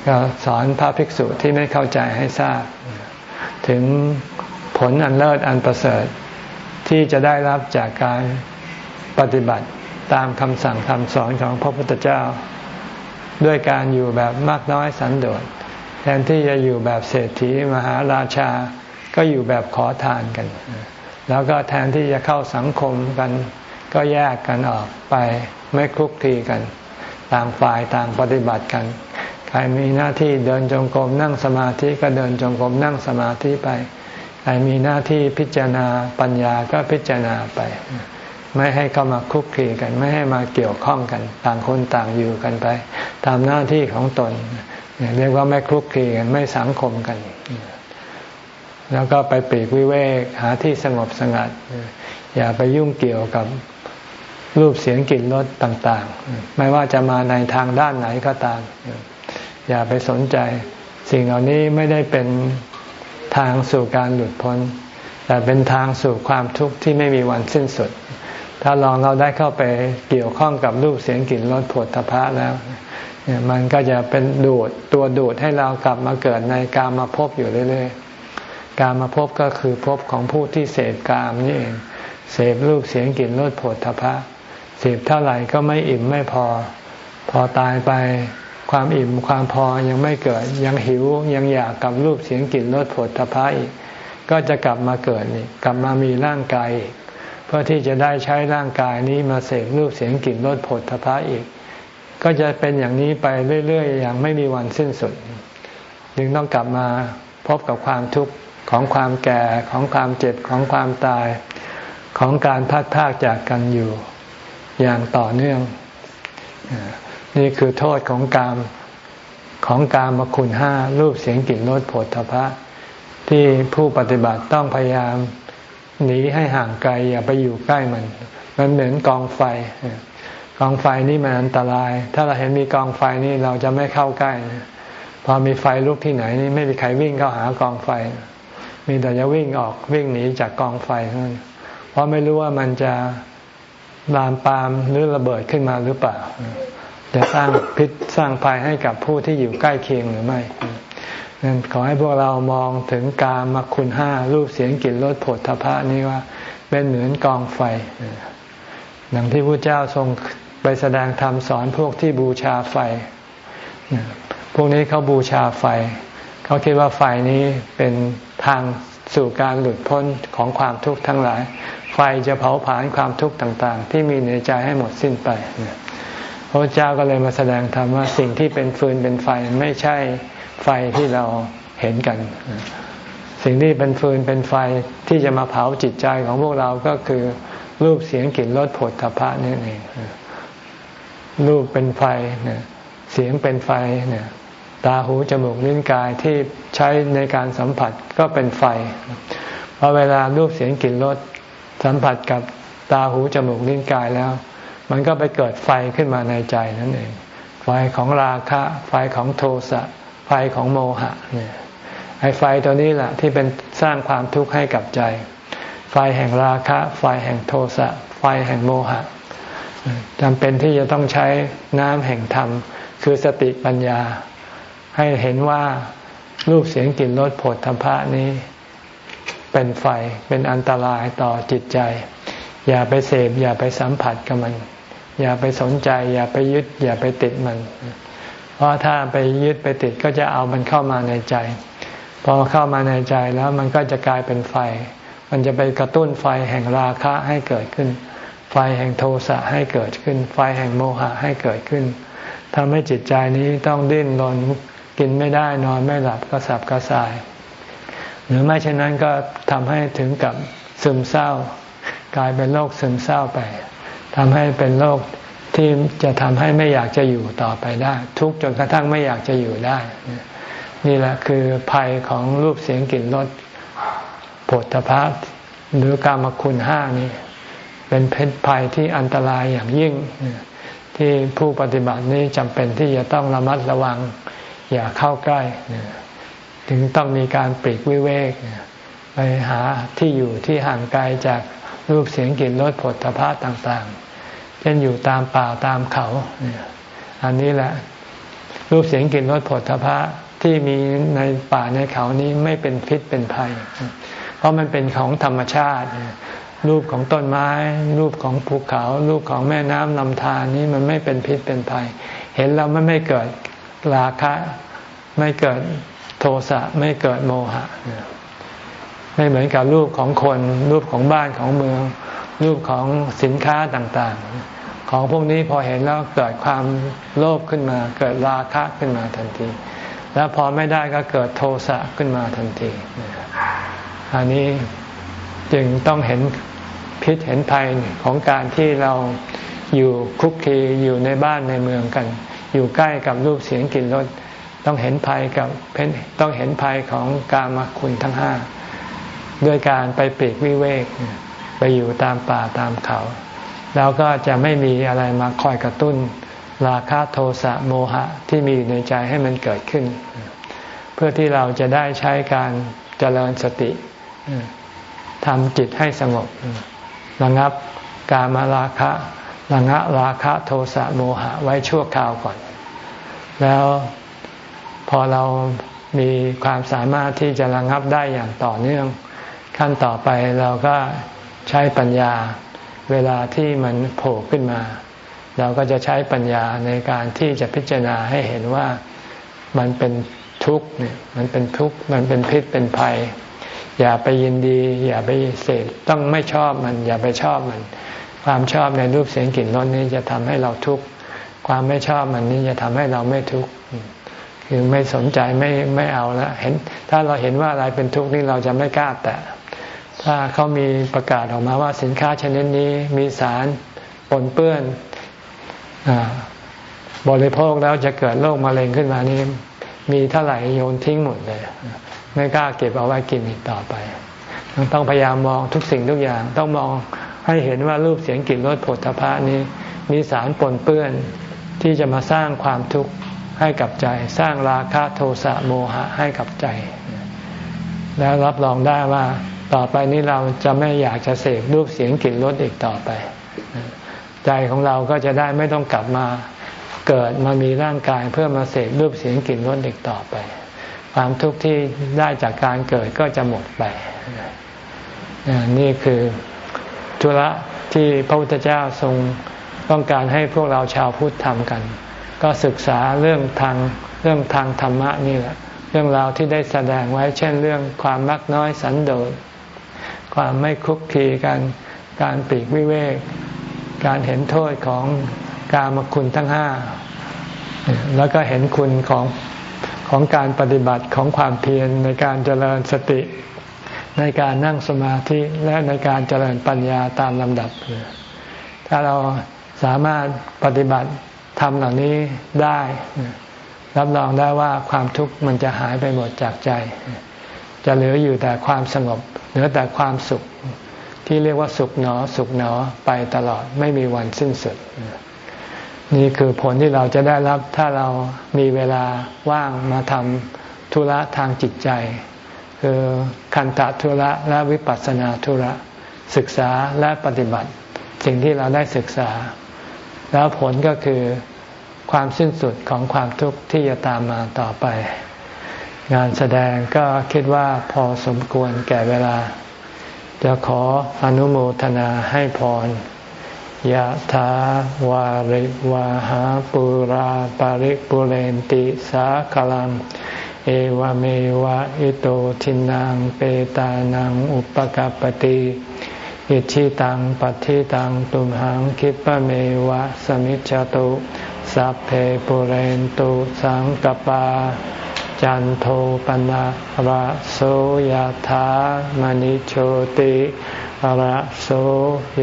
ก็สอนพระภิกษุที่ไม่เข้าใจให้ทราบ ถึงผลอันเลิศอันประเสริฐที่จะได้รับจากการปฏิบัติตามคำสั่งคำสอนของพระพุทธเจ้า ด้วยการอยู่แบบมากน้อยสันโดษแทนที่จะอยู่แบบเศรษฐีมหาราชา ก็อยู่แบบขอทานกัน แล้วก็แทนที่จะเข้าสังคมกัน ก็แยกกันออกไป ไม่คลุกคลีกัน ต่างฝ่ายต่างปฏิบัติกัน ใครมีหน้าที่เดินจงกรมนั่งสมาธิก็เดินจงกรมนั่งสมาธิไป ใครมีหน้าที่พิจารณาปัญญาก็พิจารณาไป ไม่ให้เข้ามาคุกคีกัน ไม่ให้มาเกี่ยวข้องกัน ต่างคนต่างอยู่กันไปตามหน้าที่ของตนเรียกว่าไม่คลุกคลีกันไม่สังคมกัน แล้วก็ไปปีกวิเวกหาที่สงบสงัด อย่าไปยุ่งเกี่ยวกับ รูปเสียงกลิ่นรสต่างๆ ไม่ว่าจะมาในทางด้านไหนก็ตาม อย่าไปสนใจ สิ่งเหล่านี้ไม่ได้เป็นทางสู่การหลุดพ้น แต่เป็นทางสู่ความทุกข์ที่ไม่มีวันสิ้นสุด ถ้าลองเราได้เข้าไปเกี่ยวข้องกับรูปเสียงกลิ่นรสผลทพะแล้วมันก็จะเป็นดูดตัวดูดให้เรากลับมาเกิดในกามาพบอยู่เรื่อยๆ กามาพบก็คือพบของผู้ที่เสพกามนี่เอง เสพรูปเสียงกลิ่นรสผลทพะ เสพเท่าไหร่ก็ไม่อิ่มไม่พอ พอตายไปความอิ่มความพอยังไม่เกิด ยังหิวยังอยากกับรูปเสียงกลิ่นรสผลทพะอีก ก็จะกลับมาเกิดนี่กลับมามีร่างกายอีกเพื่อที่จะได้ใช้ร่างกายนี้มาเสกรูปเสียงกลิ่นรสผลทพะอีก ก็จะเป็นอย่างนี้ไปเรื่อยๆอย่างไม่มีวันสิ้นสุดจึงต้องกลับมาพบกับความทุกข์ของความแก่ของความเจ็บของความตายของการพัดพากจากกันอยู่ อย่างต่อเนื่อง นี่คือโทษของกามของกามคุณห้ารูปเสียงกลิ่นรสผลทพะ ที่ผู้ปฏิบัติต้องพยายามหนีให้ห่างไกลอย่าไปอยู่ใกล้มัน มันเหมือนกองไฟ กองไฟนี่มันอันตราย ถ้าเราเห็นมีกองไฟนี่เราจะไม่เข้าใกล้ พอมีไฟลุกที่ไหนนี่ไม่มีใครวิ่งเข้าหากองไฟ มีแต่จะวิ่งออกวิ่งหนีจากกองไฟเพราะไม่รู้ว่ามันจะ ลามปามหรือระเบิดขึ้นมาหรือเปล่า จะสร้างพิษสร้างภัยให้กับผู้ที่อยู่ใกล้เคียงหรือไม่นั้นขอให้พวกเรามองถึงกามคุณห้ารูปเสียงกลิ่นรสผลทพะนี้ว่า เป็นเหมือนกองไฟดังที่พระเจ้าทรงไปแสดงธรรมสอนพวกที่บูชาไฟ พวกนี้เขาบูชาไฟ เขาคิดว่าไฟนี้เป็นทางสู่การหลุดพ้นของความทุกข์ทั้งหลาย ไฟจะเผาผลาญความทุกข์ต่าง ๆ ที่มีในใจให้หมดสิ้นไปพพระเจ้าก็เลยมาแสดงธรรมว่าสิ่งที่เป็นฟืนเป็นไฟไม่ใช่ไฟที่เราเห็นกัน สิ่งที่เป็นฟืนเป็นไฟที่จะมาเผาจิตใจของพวกเราก็คือรูปเสียงกลิ่นรสผลทพะนี่เองรูปเป็นไฟเนี่ยเสียงเป็นไฟเนี่ยตาหูจมูกลิ้นกายที่ใช้ในการสัมผัสก็เป็นไฟพอเวลารูปเสียงกลิ่นรส สัมผัสกับตาหูจมูกลิ้นกายแล้ว มันก็ไปเกิดไฟขึ้นมาในใจนั่นเอง ไฟของราคะ ไฟของโทสะไฟของโมหะเนี่ยไอ้ไฟตัวนี้แหละที่เป็นสร้างความทุกข์ให้กับใจ ไฟแห่งราคะ ไฟแห่งโทสะไฟแห่งโมหะจำเป็นที่จะต้องใช้น้ำแห่งธรรม คือสติปัญญา ให้เห็นว่ารูปเสียงกลิ่นรสผลธรรมะนี้ เป็นไฟเป็นอันตรายต่อจิตใจ อย่าไปเสพอย่าไปสัมผัสกับมัน อย่าไปสนใจ อย่าไปยึด อย่าไปติดมัน เพราะถ้าไปยึดไปติดก็จะเอามันเข้ามาในใจพอเข้ามาในใจแล้วมันก็จะกลายเป็นไฟ มันจะไปกระตุ้นไฟแห่งราคะให้เกิดขึ้น ไฟแห่งโทสะให้เกิดขึ้น ไฟแห่งโมหะให้เกิดขึ้นทำให้จิตใจนี้ต้องดิ้นรนกินไม่ได้นอนไม่หลับกระสับกระส่าย หรือไม่เช่นนั้นก็ทำให้ถึงกับซึมเศร้า กลายเป็นโรคซึมเศร้าไปทำให้เป็นโรคที่จะทำให้ไม่อยากจะอยู่ต่อไปได้ ทุกจนกระทั่งไม่อยากจะอยู่ได้ นี่แหละคือภัยของรูปเสียงกลิ่นรสผลพระหรือกามคุณห้านี้เป็นเพชรภัยที่อันตรายอย่างยิ่ง ที่ผู้ปฏิบัตินี้จำเป็นที่จะต้องระมัดระวังอย่าเข้าใกล้ ถึงต้องมีการปลีกวิเวกไปหาที่อยู่ที่ห่างไกลจากรูปเสียงกลิ่นรสผลพระต่างๆ เช่นอยู่ตามป่าตามเขา อันนี้แหละ รูปเสียงกลิ่นรสผลพระที่มีในป่าในเขานี้ไม่เป็นพิษเป็นภัย เพราะมันเป็นของธรรมชาติ รูปของต้นไม้ รูปของภูเขา รูปของแม่น้ำลำธารนี้มันไม่เป็นพิษเป็นภัย เห็นแล้วมันไม่เกิดราคะ ไม่เกิด ทสะไม่เกิดโมหะ ไม่เหมือนกับรูปของคน รูปของบ้านของเมือง รูปของสินค้าต่างๆ ของพวกนี้พอเห็นแล้วเกิดความโลภขึ้นมา เกิดราคะขึ้นมาทันที แล้วพอไม่ได้ก็เกิดโทสะขึ้นมาทันที อันนี้จึงต้องเห็นพิษเห็นภัยของการที่เราอยู่คุกคีอยู่ในบ้านในเมืองกัน อยู่ใกล้กับรูปเสียงกลิ่นรส ต้องเห็นภัยกับต้องเห็นภัยของกามคุณทั้งห้าด้วยการไปปีกวิเวก ไปอยู่ตามป่าตามเขา แล้วก็จะไม่มีอะไรมาคอยกระตุ้น ราคะโทสะโมหะที่มีอยู่ในใจให้มันเกิดขึ้น เพื่อที่เราจะได้ใช้การเจริญสติทำจิตให้สงบระงับกามราคะระงับราคะโทสะโมหะไว้ชั่วคราวก่อน แล้ว อเรามีความสามารถที่จะระงับได้อย่างต่อเนื่อง ขั้นต่อไปเราก็ใช้ปัญญา เวลาที่มันโผล่ขึ้นมา เราก็จะใช้ปัญญาในการที่จะพิจารณาให้เห็นว่ามันเป็นทุกข์เนี่ยมันเป็นทุกข์มันเป็นพิษเป็นภัย อย่าไปยินดี อย่าไปเสพต้องไม่ชอบมัน อย่าไปชอบมัน ความชอบในรูปเสียงกลิ่นรสนี้จะทำให้เราทุกข์ความไม่ชอบมันนี้จะทำให้เราไม่ทุกข์ คือไม่สนใจไม่ไม่เอาแล้วเห็น ถ้าเราเห็นว่าอะไรเป็นทุกข์นี่เราจะไม่กล้าแตะถ้าเขามีประกาศออกมาว่าสินค้าชนิดนี้มีสารปนเปื้อนบริโภคแล้วจะเกิดโรคมะเร็งขึ้นมานี่มีเท่าไหร่โยนทิ้งหมดเลย ไม่กล้าเก็บเอาไว้กินอีกต่อไป ต้องพยายามมองทุกสิ่งทุกอย่าง ต้องมองให้เห็นว่ารูปเสียงกลิ่นรสผลทพะนี้ มีสารปนเปื้อนที่จะมาสร้างความทุกข์ ให้กับใจ สร้างราคะโทสะโมหะให้กับใจ แล้วรับรองได้ว่าต่อไปนี้เราจะไม่อยากจะเสพรูปเสียงกลิ่นรสอีกต่อไป ใจของเราก็จะได้ไม่ต้องกลับมาเกิดมามีร่างกายเพื่อมาเสพรูปเสียงกลิ่นรสอีกต่อไป ความทุกข์ที่ได้จากการเกิดก็จะหมดไป นี่คือธุระที่พระพุทธเจ้าทรงต้องการให้พวกเราชาวพุทธทำกัน ก็ศึกษาเรื่องทางเรื่องทางธรรมะนี่แหละ เรื่องราวที่ได้แสดงไว้ เช่นเรื่องความมักน้อยสันโดษ ความไม่คุกคีกันการปีกวิเวก การเห็นโทษของกามคุณทั้งห้า แล้วก็เห็นคุณของของการปฏิบัติของความเพียรในการเจริญสติ ในการนั่งสมาธิและในการเจริญปัญญาตามลำดับ ถ้าเราสามารถปฏิบัติ ทำเหล่านี้ได้ รับรองได้ว่าความทุกข์มันจะหายไปหมดจากใจ จะเหลืออยู่แต่ความสงบ เหลือแต่ความสุข ที่เรียกว่าสุขหนอ สุขหนอไปตลอดไม่มีวันสิ้นสุด นี่คือผลที่เราจะได้รับถ้าเรามีเวลาว่างมาทำธุระทางจิตใจ คือคันตะธุระและวิปัสสนาธุระศึกษาและปฏิบัติ สิ่งที่เราได้ศึกษา แล้วผลก็คือความสิ้นสุดของความทุกข์ที่จะตามมาต่อไป งานแสดงก็คิดว่าพอสมควรแก่เวลา จะขออนุโมทนาให้พรยะถาวาริวาหาปุราปาริปุเรนติสาคลัง เอวเมวะอิโตทินังเปตานังอุปกัปติ อิชิตังปัฏิตังตุมหังคิปะเมวะสมิจจตุสัพเพปุเรนตุสังกปา จันโทปนะระโสยธามณิโชติระโส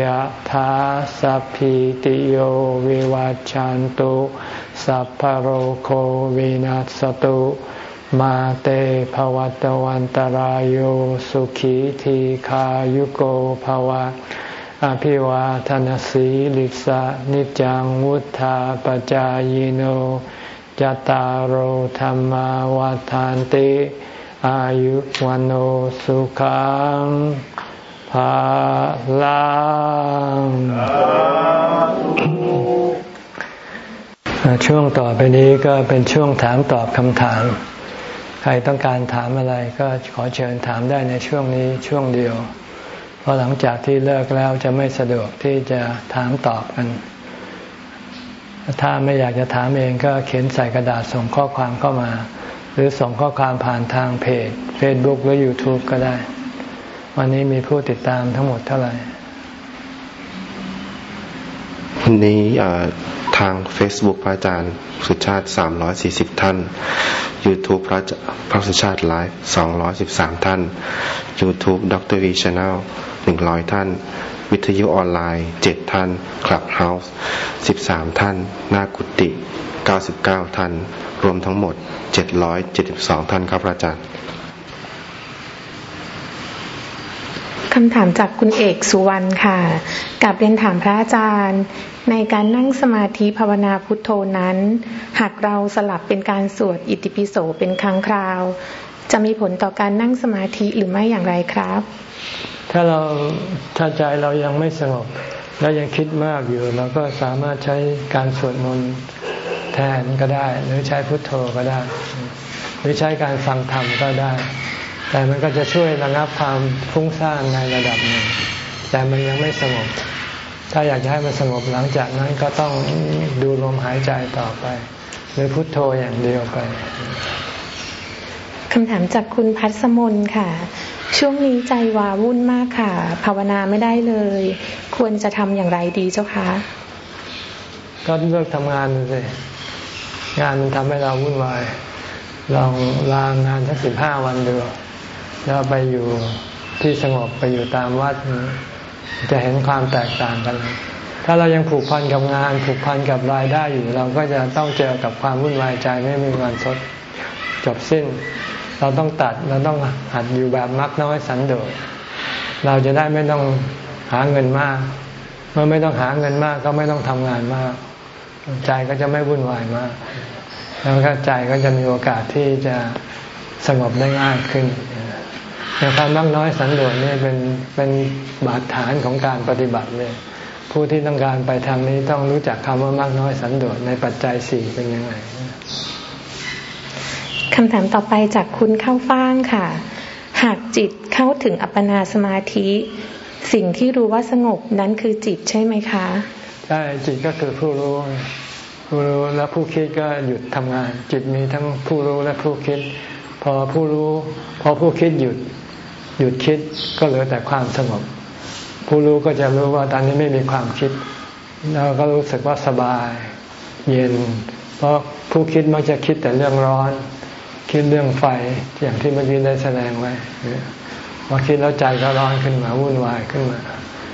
ยธาสัพพิติโยวิวัจจันตุสัพพโรโควินัสตุ มาเตภวัตวันตารโยสุขีทีขายุโกภวะ อภิวาทนสีลิสะนิจังวุธาปจายโนจตารโหธรรมวาทานติ อายุวันโอสุขังภาลังช่วงต่อไปนี้ก็เป็นช่วงถามตอบคำถาม ใครต้องการถามอะไรก็ขอเชิญถามได้ในช่วงนี้ช่วงเดียว เพราะหลังจากที่เลิกแล้วจะไม่สะดวกที่จะถามตอบกัน ถ้าไม่อยากจะถามเองก็เขียนใส่กระดาษส่งข้อความเข้ามา หรือส่งข้อความผ่านทางเพจ Facebook หรือ YouTube ก็ได้ วันนี้มีผู้ติดตามทั้งหมดเท่าไหร่วันนี้าง Facebook พระอาจารย์สุชาติ 340 ท่าน YouTube พระพระสุชาติไลฟ์ 213 ท่าน YouTube ดร V Channel 100 ท่าน วิทยุออนไลน์ 7 ท่าน Clubhouse 13 ท่านนากุติ99 ท่าน รวมทั้งหมด 772 ท่านครับพระอาจารย์ คำถามจากคุณเอกสุวรรณค่ะกับเรียนถามพระอาจารย์ ในการนั่งสมาธิภาวนาพุทโธนั้น หากเราสลับเป็นการสวดอิติปิโสเป็นครั้งคราว จะมีผลต่อการนั่งสมาธิหรือไม่อย่างไรครับ ถ้าเราถ้าใจเรายังไม่สงบ แล้วยังคิดมากอยู่เราก็สามารถใช้การสวดมนต์แทนก็ได้ หรือใช้พุทโธก็ได้ หรือใช้การฟังธรรมก็ได้ แต่มันก็จะช่วยระงับความฟุ้งซ่านในระดับหนึ่ง แต่มันยังไม่สงบ ถ้าอยากจะให้มันสงบหลังจากนั้นก็ต้องดูลมหายใจต่อไป หรือพุทโธอย่างเดียวไปคำถามจากคุณพัสมนค่ะ ช่วงนี้ใจวาวุ่นมากค่ะ ภาวนาไม่ได้เลย ควรจะทำอย่างไรดีเจ้าคะ ก็เลิกทำงานเลยงานมันทำให้เราวุ่นวายลองลางงานสักสิบห้าวันดู แล้วไปอยู่ที่สงบไปอยู่ตามวัดจะเห็นความแตกต่างกัน ถ้าเรายังผูกพันกับงานผูกพันกับรายได้อยู่ เราก็จะต้องเจอกับความวุ่นวายใจไม่มีวันสดจบสิ้น เราต้องตัดเราต้องหัดอยู่แบบมักน้อยสันโดษเราจะได้ไม่ต้องหาเงินมาก เมื่อไม่ต้องหาเงินมาก ก็ไม่ต้องทำงานมาก ใจก็จะไม่วุ่นวายมาก แล้วก็ใจก็จะมีโอกาสที่จะสงบได้ง่ายขึ้น แต่ความมากน้อยสันโดษนี่เป็นเป็นบาดฐานของการปฏิบัติเลยผู้ที่ต้องการไปทางนี้ต้องรู้จักคำว่ามากน้อยสันโดษในปัจจัยสี่เป็นยังไงคำถามต่อไปจากคุณเข้าฟ้างค่ะ หากจิตเข้าถึงอัปปนาสมาธิ สิ่งที่รู้ว่าสงบนั้นคือจิตใช่ไหมคะใช่จิตก็คือผู้รู้ผู้รู้และผู้คิดก็หยุดทำงาน จิตมีทั้งผู้รู้และผู้คิด พอผู้รู้ พอผู้คิดหยุด หยุดคิดก็เหลือแต่ความสงบ ผู้รู้ก็จะรู้ว่าตอนนี้ไม่มีความคิดเราก็รู้สึกว่าสบาย เย็น เพราะผู้คิดมักจะคิดแต่เรื่องร้อน คิดเรื่องไฟอย่างที่เมื่อกี้ได้แสดงไว้พอคิดแล้วใจก็ร้อนขึ้นมาวุ่นวายขึ้นมา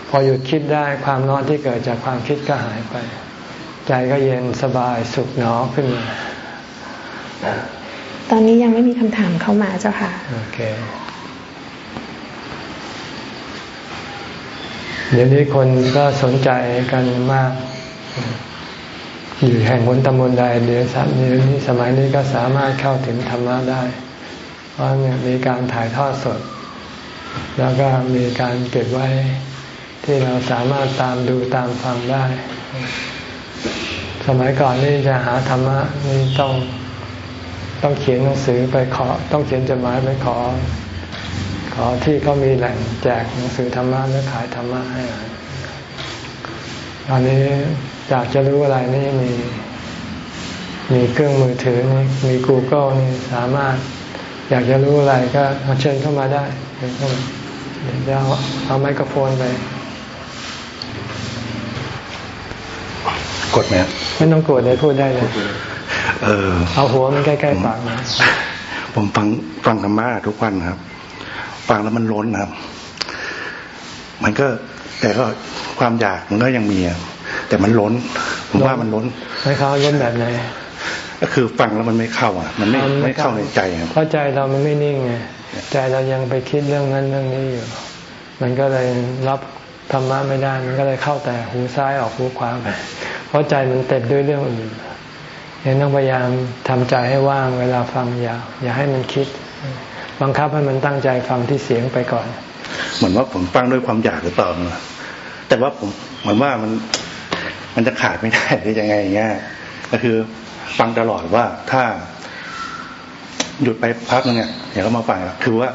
พอหยุดคิดได้ความร้อนที่เกิดจากความคิดก็หายไป ใจก็เย็นสบายสุขหนอขึ้นมาตอนนี้ยังไม่มีคำถามเข้ามาเจ้าค่ะ โอเค เดี๋ยวนี้คนก็สนใจกันมาก อยู่แห่งบนตำบลใดเดี๋ยวสัเดี๋ยวนี้สมัยนี้ก็สามารถเข้าถึงธรรมะได้ เพราะมีการถ่ายทอดสด แล้วก็มีการเก็บไว้ที่เราสามารถตามดูตามฟังได้ สมัยก่อนนี่จะหาธรรมะนี่ต้องต้องเขียนหนังสือไปขอ ต้องเขียนจดหมายไปขอ ขอที่เขามีแหล่งแจกหนังสือธรรมะและขายธรรมะให้อ่านตอนนี้อยากจะรู้อะไรนี่มี มีเครื่องมือถือนี่มี Google นี่สามารถ อยากจะรู้อะไรก็เชิญเข้ามาได้เชิญเข้ามาเดี๋ยวเอาไมโครโฟนไป กดไหมไม่ต้องกดเลยพูดได้เลยเออ เอาหัวมันใกล้ๆปากนะผมฟังฟังธรรมะทุกวันครับ ฟังแล้วมันล้นครับ มันก็แต่ก็ความอยากมันก็ยังมีอะแต่มันล้น ผมว่ามันล้นไม่เข้าล้นแบบไหนก็คือฟังแล้วมันไม่เข้าอะ มันไม่ไม่เข้าในใจครับเพราะใจเรามันไม่นิ่งไงใจเรายังไปคิดเรื่องนั้นเรื่องนี้อยู่ มันก็เลยรับธรรมะไม่ได้ มันก็เลยเข้าแต่หูซ้ายออกหูขวาไปเพราะใจมันเต็มด้วยเรื่องอื่นยังต้องพยายามทำใจให้ว่างเวลาฟังอย่าอย่าให้มันคิด บังคับให้มันตั้งใจฟังที่เสียงไปก่อน เหมือนว่าผมฟังด้วยความอยากหรือเปล่าเนี่ยแต่ว่าผมเหมือนว่ามันมันจะขาดไม่ได้หรือยังไงอย่างเงี้ยก็คือฟังตลอดว่าถ้าหยุดไปพักนึงเนี่ยเดี๋ยวก็มาฟังแล้วคือว่า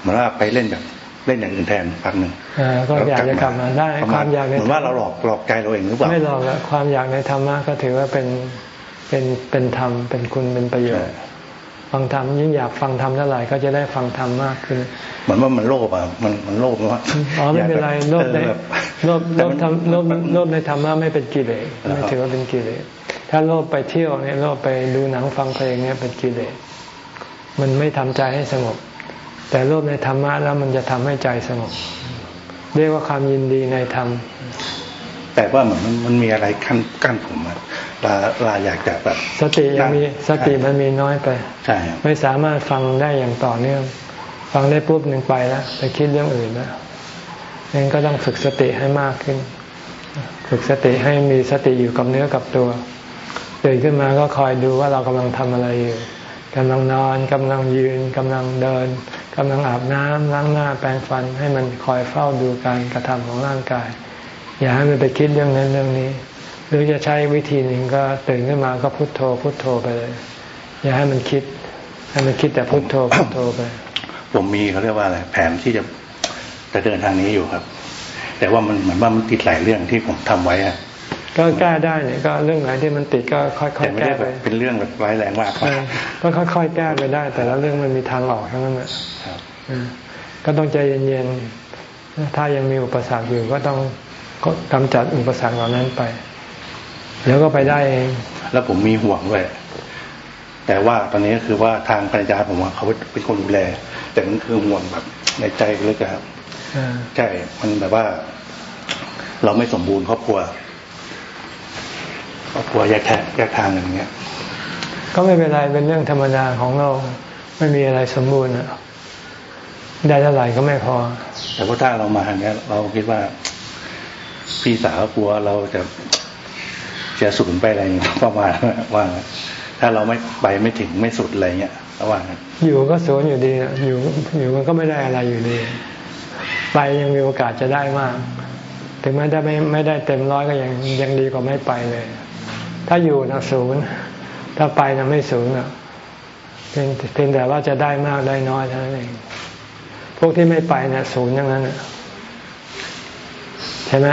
เหมือนว่าไปเล่นแบบเล่นอย่างอื่นแทนพักหนึ่งอ่าก็อยากจะกลับมาได้ประความอยากในเหมือนว่าเราหลอกหลอกใจเราเองหรือเปล่าไม่หรอกละความอยากในธรรมะก็ถือว่าเป็นเป็นเป็นธรรมเป็นคุณเป็นประโยชน์ ฟังธรรมยิ่งอยากฟังธรรมเท่าไหร่ก็จะได้ฟังธรรมมากขึ้นเหมือนว่ามันโลภอะมันมันโลภว่าอ๋อไม่เป็นไรโลภในเออแบบโลภแต่โลภมันทำโลภมันโลภในธรรมะไม่เป็นกิเลสเหรอไม่ครับถือว่าเป็นกิเลสถ้าโลภไปเที่ยวเนี่ยโลภไปดูหนังฟังเพลงเนี่ยเป็นกิเลสมันไม่ทำใจให้สงบ แต่โลภในธรรมะแล้วมันจะทำให้ใจสงบเรียกว่าความยินดีในธรรมแต่ว่าเหมือนมันมันมีอะไรขั้นกั้นผมอะ ลาลาอยากจะแบบ สติยังมีสติมันมีน้อยไปใช่ไม่สามารถฟังได้อย่างต่อเนื่อง ฟังได้ปุ๊บหนึ่งไปแล้วไปคิดเรื่องอื่นแล้วงั้นก็ต้องฝึกสติให้มากขึ้น ฝึกสติให้มีสติอยู่กับเนื้อกับตัวตื่นขึ้นมาก็คอยดูว่าเรากำลังทำอะไรอยู่กำลังนอนกำลังยืนกำลังเดินกำลังอาบน้ำล้างหน้าแปรงฟัน ให้มันคอยเฝ้าดูการกระทำของร่างกาย อย่าให้มันไปคิดเรื่องนั้นเรื่องนี้ หรือจะใช้วิธีหนึ่งก็ตื่นขึ้นมาก็พุโทโธพุโทโธไปเลย อย่าให้มันคิด ให้มันคิดแต่พุโทโธพุโทโธไป ผมมีเขาเรียกว่าอะไรแผนที่จะจะเดินทางนี้อยู่ครับ แต่ว่ามันเหมือนว่ามันติดหลายเรื่องที่ผมทำไว้อะก็แก้ได้เนี่ยก็เรื่องไหนที่มันติดก็ค่แต่อยๆไม่แก้ได้ไปแบบเป็นเรื่องแบบร้ายแรงมากเออก็ค่อยๆแก้ไปได้ แต่ละเรื่องมันมีทางออกทั้งนั้นแหละครับเออก็ต้องใจเย็นๆถ้ายังมีอุปสรรคอยู่ก็ต้องก็กำจัดอุปสรรคเหล่านั้นไป เดี๋ยวก็ไปได้เอง แล้วผมมีห่วงด้วยแต่ว่าตอนนี้ก็คือว่าทางภรรยาผมว่าเขาเป็นคนดูแล แต่มันคือห่วงแบบในใจลึกอะครับเออใช่มันแบบว่า เราไม่สมบูรณ์ครอบครัวครอบครัวแยกแทแยกทางกันอย่างเงี้ย ก็ไม่เป็นไรเป็นเรื่องธรรมดาของเราไม่มีอะไรสมบูรณ์อะได้เท่าไหร่ก็ไม่พอ แต่ว่าถ้าเรามาเนี้ย เราคิดว่า พี่สาวกลัวเราจะ เสียสูญไปอะไรอย่างเงี้ยประมาณว่างถ้าเราไม่ไปไม่ถึงไม่สุดอะไรเงี้ยระหว่างอยู่ก็สวนอยู่ดีอยู่อยู่มันก็ไม่ได้อะไรอยู่ดี ไปยังมีโอกาสจะได้มาก ถึงแม้ได้ไม่ไม่ได้เต็มร้อยก็ยังยังดีกว่าไม่ไปเลย ถ้าอยู่นะศูนย์ถ้าไปนะไม่ศูนย์อะเพียงเพียงแต่ว่าจะได้มากได้น้อยเท่านั้นเองพวกที่ไม่ไปเนี่ยศูนย์ทั้งนั้นอะใช่ไหม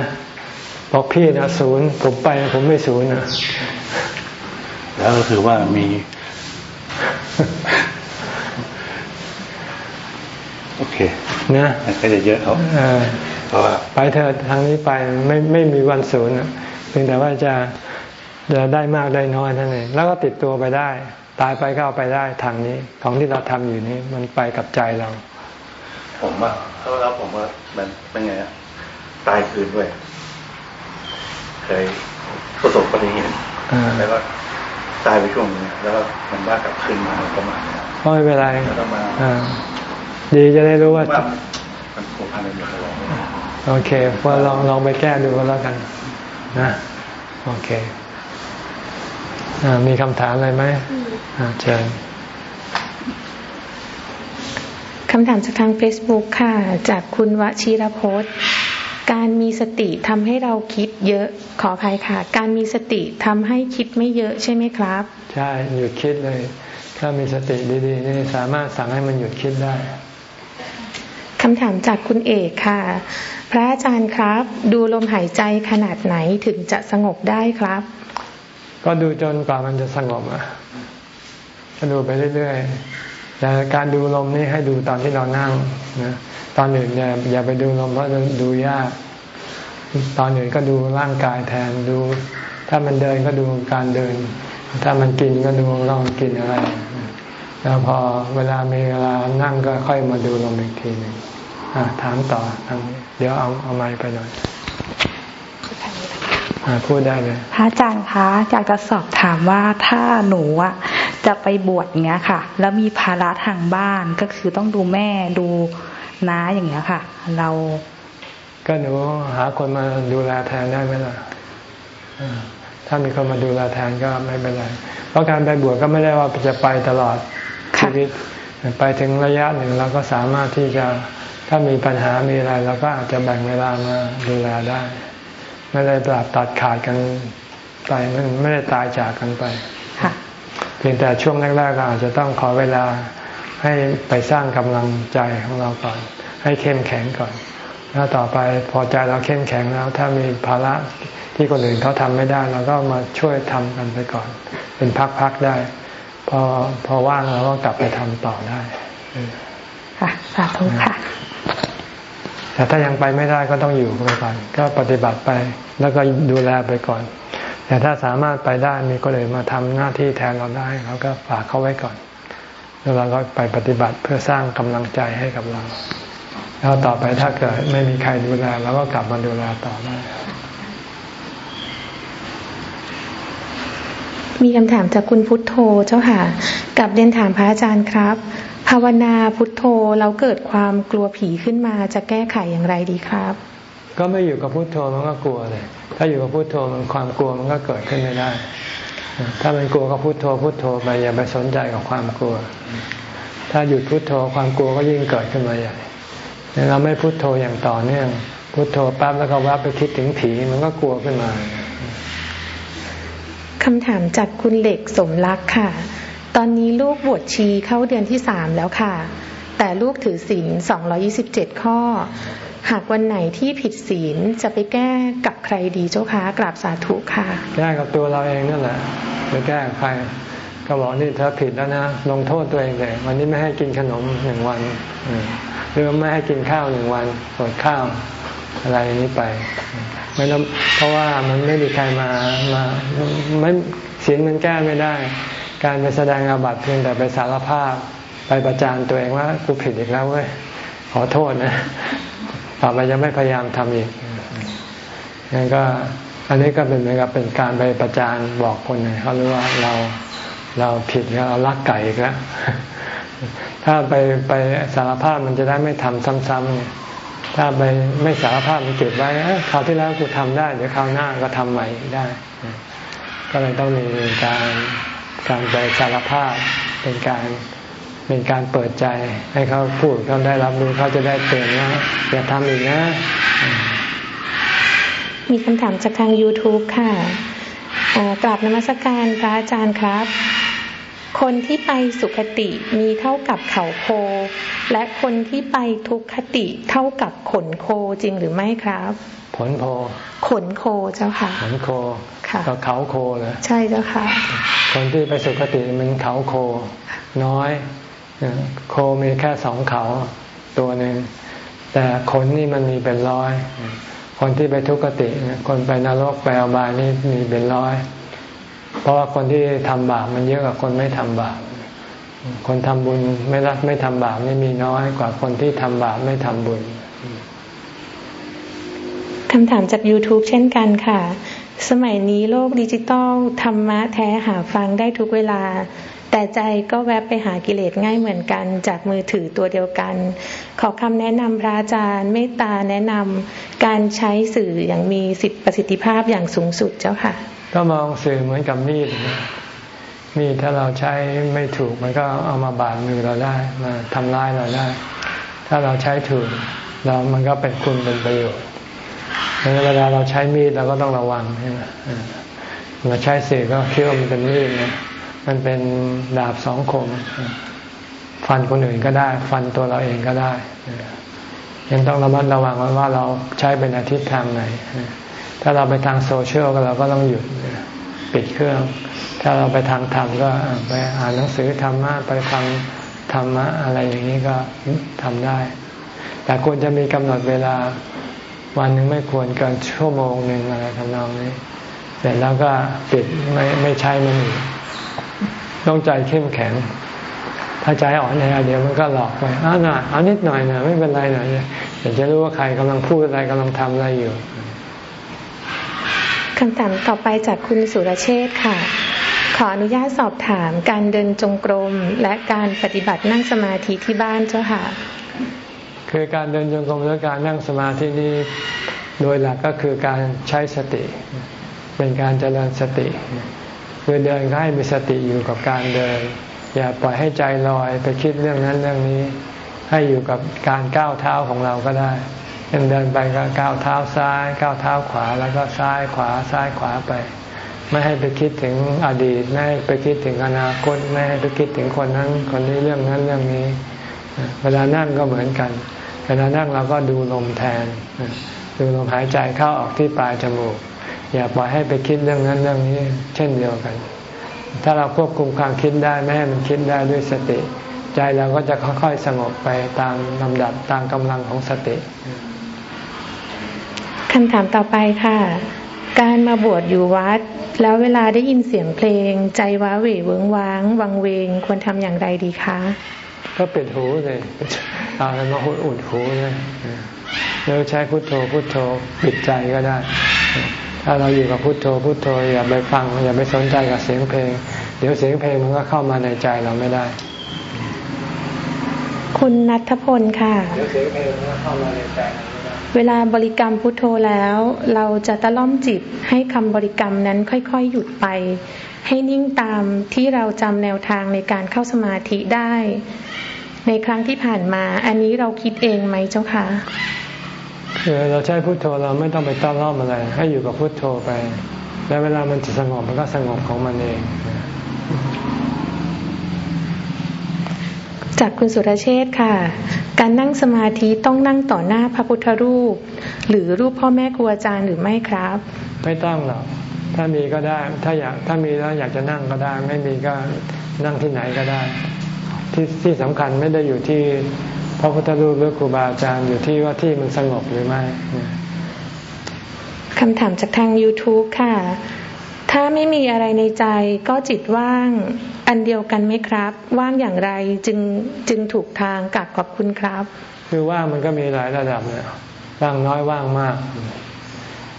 บอกพี่นะศูนย์ผมไปผมไม่ศูนย์นะแล้วก็คือว่ามีโอเคนะมันก็จะเยอะเขาเออเพราะว่าไปเถอะทางนี้ไปไม่ไม่มีวันศูนย์อะเพียงแต่ว่าจะจะได้มากได้น้อยนั่นเองแล้วก็ติดตัวไปได้ ตายไปก็เอาไปได้ทางนี้ ของที่เราทำอยู่นี้มันไปกับใจเรา ผมว่าเขาแล้วผมว่ามันเป็นไงอะตายคืนด้วย เคยประสบอุบัติเหตุอ่าแล้วก็ตายไปช่วงนึงแล้วก็มันว่ากลับคืนมาประมาณนี้ก็ไม่เป็นไรแล้วก็มาอ่าดีจะได้รู้ว่าว่ามันผูกพันกันอยู่ตลอดโอเคพอลองลองไปแก้ดูก็แล้วกัน นะโอเคอ่ามีคำถามอะไรไหมอ่าเชิญคำถามจากทาง Facebook ค่ะ จากคุณวชิรพจน์ การมีสติทำให้เราคิดเยอะขออภัยค่ะ การมีสติทำให้คิดไม่เยอะใช่ไหมครับ ใช่หยุดคิดเลย ถ้ามีสติดีๆนี่สามารถสั่งให้มันหยุดคิดได้คำถามจากคุณเอกค่ะ พระอาจารย์ครับ ดูลมหายใจขนาดไหนถึงจะสงบได้ครับ ก็ดูจนกว่ามันจะสงบอะก็ดูไปเรื่อยๆแต่การดูลมนี่ให้ดูตอนที่เรานั่งนะ ตอนอื่นเนี่ยอย่าไปดูลมเพราะดูยาก ตอนอื่นก็ดูร่างกายแทนดู ถ้ามันเดินก็ดูการเดิน ถ้ามันกินก็ดูลองกินอะไร แล้วพอเวลามีเวลานั่งก็ค่อยมาดูลมอีกทีหนึ่งถามต่อทางนี้เดี๋ยวเอาเอาไม้ไปหน่อยพูดได้เลยพระอาจารย์คะอยากจะสอบถามว่าถ้าหนูอะจะไปบวชอย่างเงี้ยค่ะ แล้วมีภาระทางบ้านก็คือต้องดูแม่ดู น้าอย่างเงี้ยค่ะ เรา ก็หนูหาคนมาดูแลแทนได้ไหมล่ะอ่าถ้ามีคนมาดูแลแทนก็ไม่เป็นไร เพราะการไปบวชก็ไม่ได้ว่าจะไปตลอดชีวิตไปถึงระยะหนึ่งเราก็สามารถที่จะถ้ามีปัญหามีอะไรเราก็อาจจะแบ่งเวลามาดูแลได้ ไม่ได้ตัดตัดขาดกันไปมันไม่ได้ตายจากกันไปค่ะเพียงแต่ช่วงแรกๆเราอาจจะต้องขอเวลา ให้ไปสร้างกำลังใจของเราก่อน ให้เข้มแข็งก่อน แล้วต่อไปพอใจเราเข้มแข็งแล้ว ถ้ามีภาระที่คนอื่นเขาทำไม่ได้เราก็มาช่วยทำกันไปก่อน เป็นพักๆได้ พอพอว่างเราก็กลับไปทำต่อได้ค่ะสาธุค่ะแต่ถ้ายังไปไม่ได้ก็ต้องอยู่ไปก่อน ก็ปฏิบัติไปแล้วก็ดูแลไปก่อน แต่ถ้าสามารถไปได้มีคนอื่นมาทำหน้าที่แทนเราได้เราก็ฝากเขาไว้ก่อน แล้วเราก็ไปปฏิบัติเพื่อสร้างกำลังใจให้กับเราแล้วต่อไปถ้าเกิดไม่มีใครดูแลเราก็กลับมาดูแลต่อได้มีคำถามจากคุณพุทโธเจ้าค่ะกับเรียนถามพระอาจารย์ครับ ภาวนาพุทโธแล้วเกิดความกลัวผีขึ้นมาจะแก้ไขอย่างไรดีครับ ก็ไม่อยู่กับพุโทโธมันก็กลัวเลย ถ้าอยู่กับพุโทโธมันความกลัวมันก็เกิดขึ้นไม่ได้ ถ้ามันกลัวก็พุโทโธพุโทโธไปอย่าไปสนใจกับความกลัว ถ้าหยุดพุโทโธความกลัวก็ยิ่งเกิดขึ้นมาใหญ่เราไม่พุโทโธอย่างต่อเนื่องพุโทโธปั๊บแล้วก็วับไปคิดถึงผีมันก็กลัวขึ้นมาคำถามจากคุณเหล็กสมรักค่ะ ตอนนี้ลูกบวชชีเข้าเดือนที่สามแล้วค่ะ แต่ลูกถือศีล227 ข้อ หากวันไหนที่ผิดศีลจะไปแก้กับใครดีเจ้าคะกราบสาธุค่ะ แก้กับตัวเราเองนั่นแหละไปแก้กับใครก็บอกนี่เธอผิดแล้วนะลงโทษตัวเองเลยวันนี้ไม่ให้กินขนมหนึ่งวันหรือไม่ให้กินข้าวหนึ่งวันอดข้าวอะไรนี้ไปไม่ต้องเพราะว่ามันไม่มีใครมามาไม่ศีลมันแก้ไม่ได้ การไปแสดงอาบัติเพียงแต่ไปสารภาพ ไปประจานตัวเองว่ากูผิดอีกแล้วเว้ยขอโทษนะ ต่อไปจะไม่พยายามทำอีกงั้นก็อันนี้ก็เป็นเหมือนกับเป็นการไปประจานบอกคนหนึ่งเขารู้ว่าเราเราผิดแล้วเราลักไก่อีกแล้วถ้าไปไปสารภาพมันจะได้ไม่ทำซ้ำๆไงถ้าไปไม่สารภาพมันเก็บไว้เอ้ยคราวที่แล้วกูทำได้เดี๋ยวคราวหน้าก็ทำใหม่ได้ ก็เลยต้องมีการการไปสารภาพเป็นการ เป็นการเปิดใจให้เขาพูดเขาได้รับรู้เขาจะได้เตือนว่าอย่าทำอีกนะ มีคำถามจากทาง YouTube ค่ะอ่ากราบนมัสการพระอาจารย์ครับ คนที่ไปสุขติมีเท่ากับเขาโค และคนที่ไปทุกขติเท่ากับขนโคจริงหรือไม่ครับผลโพขนโคเจ้าค่ะผลโคค่ะก็เขาโคเลยใช่เจ้าค่ะ คนที่ไปสุคติมันเขาโค น้อย โคมีแค่สองเขาตัวหนึ่งแต่ขนนี่มันมีเป็นร้อย คนที่ไปทุกขติ คนไปนรกไปอบายนี่มีเป็นร้อย เพราะว่าคนที่ทำบาปมันเยอะกว่าคนไม่ทำบาปคนทำบุญไม่รักไม่ทำบาปนี่มีน้อยกว่าคนที่ทำบาปไม่ทำบุญคำถามจาก YouTube เช่นกันค่ะ สมัยนี้โลกดิจิตอลธรรมะแท้หาฟังได้ทุกเวลา แต่ใจก็แวบไปหากิเลสง่ายเหมือนกัน จากมือถือตัวเดียวกัน ขอคำแนะนำพระอาจารย์เมตตาแนะนำการใช้สื่ออย่างมีสิทธิประสิทธิภาพอย่างสูงสุดเจ้าค่ะ ก็มองสื่อเหมือนกับมีดมีดถ้าเราใช้ไม่ถูกมันก็เอามาบาดมือเราได้มาทำร้ายเราได้ ถ้าเราใช้ถูกเรามันก็เป็นคุณเป็นประโยชน์เวลาเราใช้มีดเราก็ต้องระวังใช่ไหมเราใช้สื่อก็คิดว่ามันเป็นมีดนะ มันเป็นดาบสองคม ฟันคนอื่นก็ได้ ฟันตัวเราเองก็ได้ยังต้องระมัดระวังว่าเราใช้เป็นอาทิตย์ทางไหน ถ้าเราไปทางโซเชียลก็เราก็ต้องหยุดปิดเครื่อง ถ้าเราไปทางธรรมก็ไปอ่านหนังสือธรรมะไปฟังธรรมะอะไรอย่างนี้ก็ทำได้ แต่ควรจะมีกำหนดเวลาวันหนึ่งไม่ควรเกินชั่วโมงหนึ่งอะไรทำนองนี้ เสร็จแล้วก็ปิดไม่ไม่ใช้มันอีก ต้องใจเข้มแข็ง ถ้าใจอ่อนแอเดี๋ยวมันก็หลอกไปอ้าหน่ะเอานิดหน่อยนะไม่เป็นไรหน่อยอยากจะรู้ว่าใครกำลังพูดอะไรกำลังทำอะไรอยู่คำถามต่อไปจากคุณสุรเชษค่ะ ขออนุญาตสอบถามการเดินจงกรม และการปฏิบัตินั่งสมาธิที่บ้านเจ้าค่ะ คือการเดินจงกรมและการนั่งสมาธินี้โดยหลักก็คือการใช้สติ เป็นการเจริญสติ คือเดินให้มีสติอยู่กับการเดิน อย่าปล่อยให้ใจลอยไปคิดเรื่องนั้นเรื่องนี้ ให้อยู่กับการก้าวเท้าของเราก็ได้เดินเดินไปก็ก้าวเท้าซ้ายก้าวเท้าขวาแล้วก็ซ้ายขวาซ้ายขวาไป ไม่ให้ไปคิดถึงอดีตไม่ให้ไปคิดถึงอนาคตไม่ให้ไปคิดถึงคนนั้นคนนี้เรื่องนั้นเรื่องนี้ เวลานั่งก็เหมือนกันเวลานั่งเราก็ดูลมแทน ดูลมหายใจเข้าออกที่ปลายจมูก อย่าปล่อยให้ไปคิดเรื่องนั้นเรื่องนี้ เช่นเดียวกัน ถ้าเราควบคุมความคิดได้ไม่ให้มันคิดได้ด้วยสติ ใจเราก็จะค่อยๆสงบไปตามลำดับตามกำลังของสติคำถามต่อไปค่ะ การมาบวชอยู่วัด แล้วเวลาได้ยินเสียงเพลง ใจว้าเหวเวิงว้าง วังเวงควรทำอย่างไรดีคะก็ปิดหูเลยเอาอะไรมาหุดอุดหูเลยแล้วใช้พุทโธพุทโธปิดใจก็ได้ ถ้าเราอยู่กับพุทโธพุทโธอย่าไปฟังอย่าไปสนใจกับเสียงเพลง เดี๋ยวเสียงเพลงมันก็เข้ามาในใจเราไม่ได้ คุณนัทพลค่ะเดี๋ยวเสียงเพลงมันก็เข้ามาในใจเวลาบริกรรมพุทโธแล้ว เราจะตะล่อมจิตให้คำบริกรรมนั้นค่อยๆหยุดไป ให้นิ่งตามที่เราจำแนวทางในการเข้าสมาธิได้ ในครั้งที่ผ่านมา อันนี้เราคิดเองไหมเจ้าคะ คือเราใช้พุโทโธเราไม่ต้องไปต้อนรอบอะไร ให้อยู่กับพุโทโธไป แล้วเวลามันจะสงบมันก็สงบของมันเอง จากคุณสุรเชษค่ะ การนั่งสมาธิต้องนั่งต่อหน้าพระพุทธรูป หรือรูปพ่อแม่ครูอาจารย์หรือไม่ครับ ไม่ต้องหรอกถ้ามีก็ได้ ถ้าอยากถ้ามีแล้วอยากจะนั่งก็ได้ ไม่มีก็นั่งที่ไหนก็ได้ ที่ที่สำคัญไม่ได้อยู่ที่ พระพุทธรูปหรือครูบาอาจารย์อยู่ที่ว่าที่มันสงบหรือไม่คำถามจากทาง YouTube ค่ะ ถ้าไม่มีอะไรในใจก็จิตว่างอันเดียวกันไหมครับ ว่างอย่างไรจึงจึงถูกทางกัดขอบคุณครับ คือว่างมันก็มีหลายระดับเนี่ยว่างน้อยว่างมาก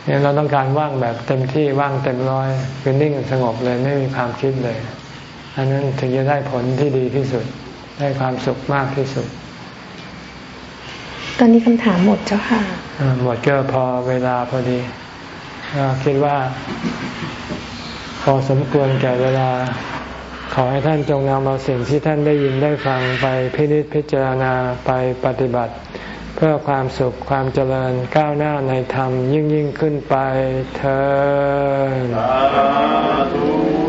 เนี่ยเราต้องการว่างแบบเต็มที่ว่างเต็มร้อยคือนิ่งสงบเลยไม่มีความคิดเลย อันนั้นถึงจะได้ผลที่ดีที่สุด ได้ความสุขมากที่สุด ตอนนี้คำถามหมดเจ้าค่ะหมดก็พอเวลาพอดีคิดว่า พอสมควรแก่เวลา ขอให้ท่านจงนำเอาสิ่งที่ท่านได้ยินได้ฟังไปพินิจพิจารณาไปปฏิบัติ เพื่อความสุขความเจริญก้าวหน้าในธรรมยิ่งยิ่งขึ้นไปเธอ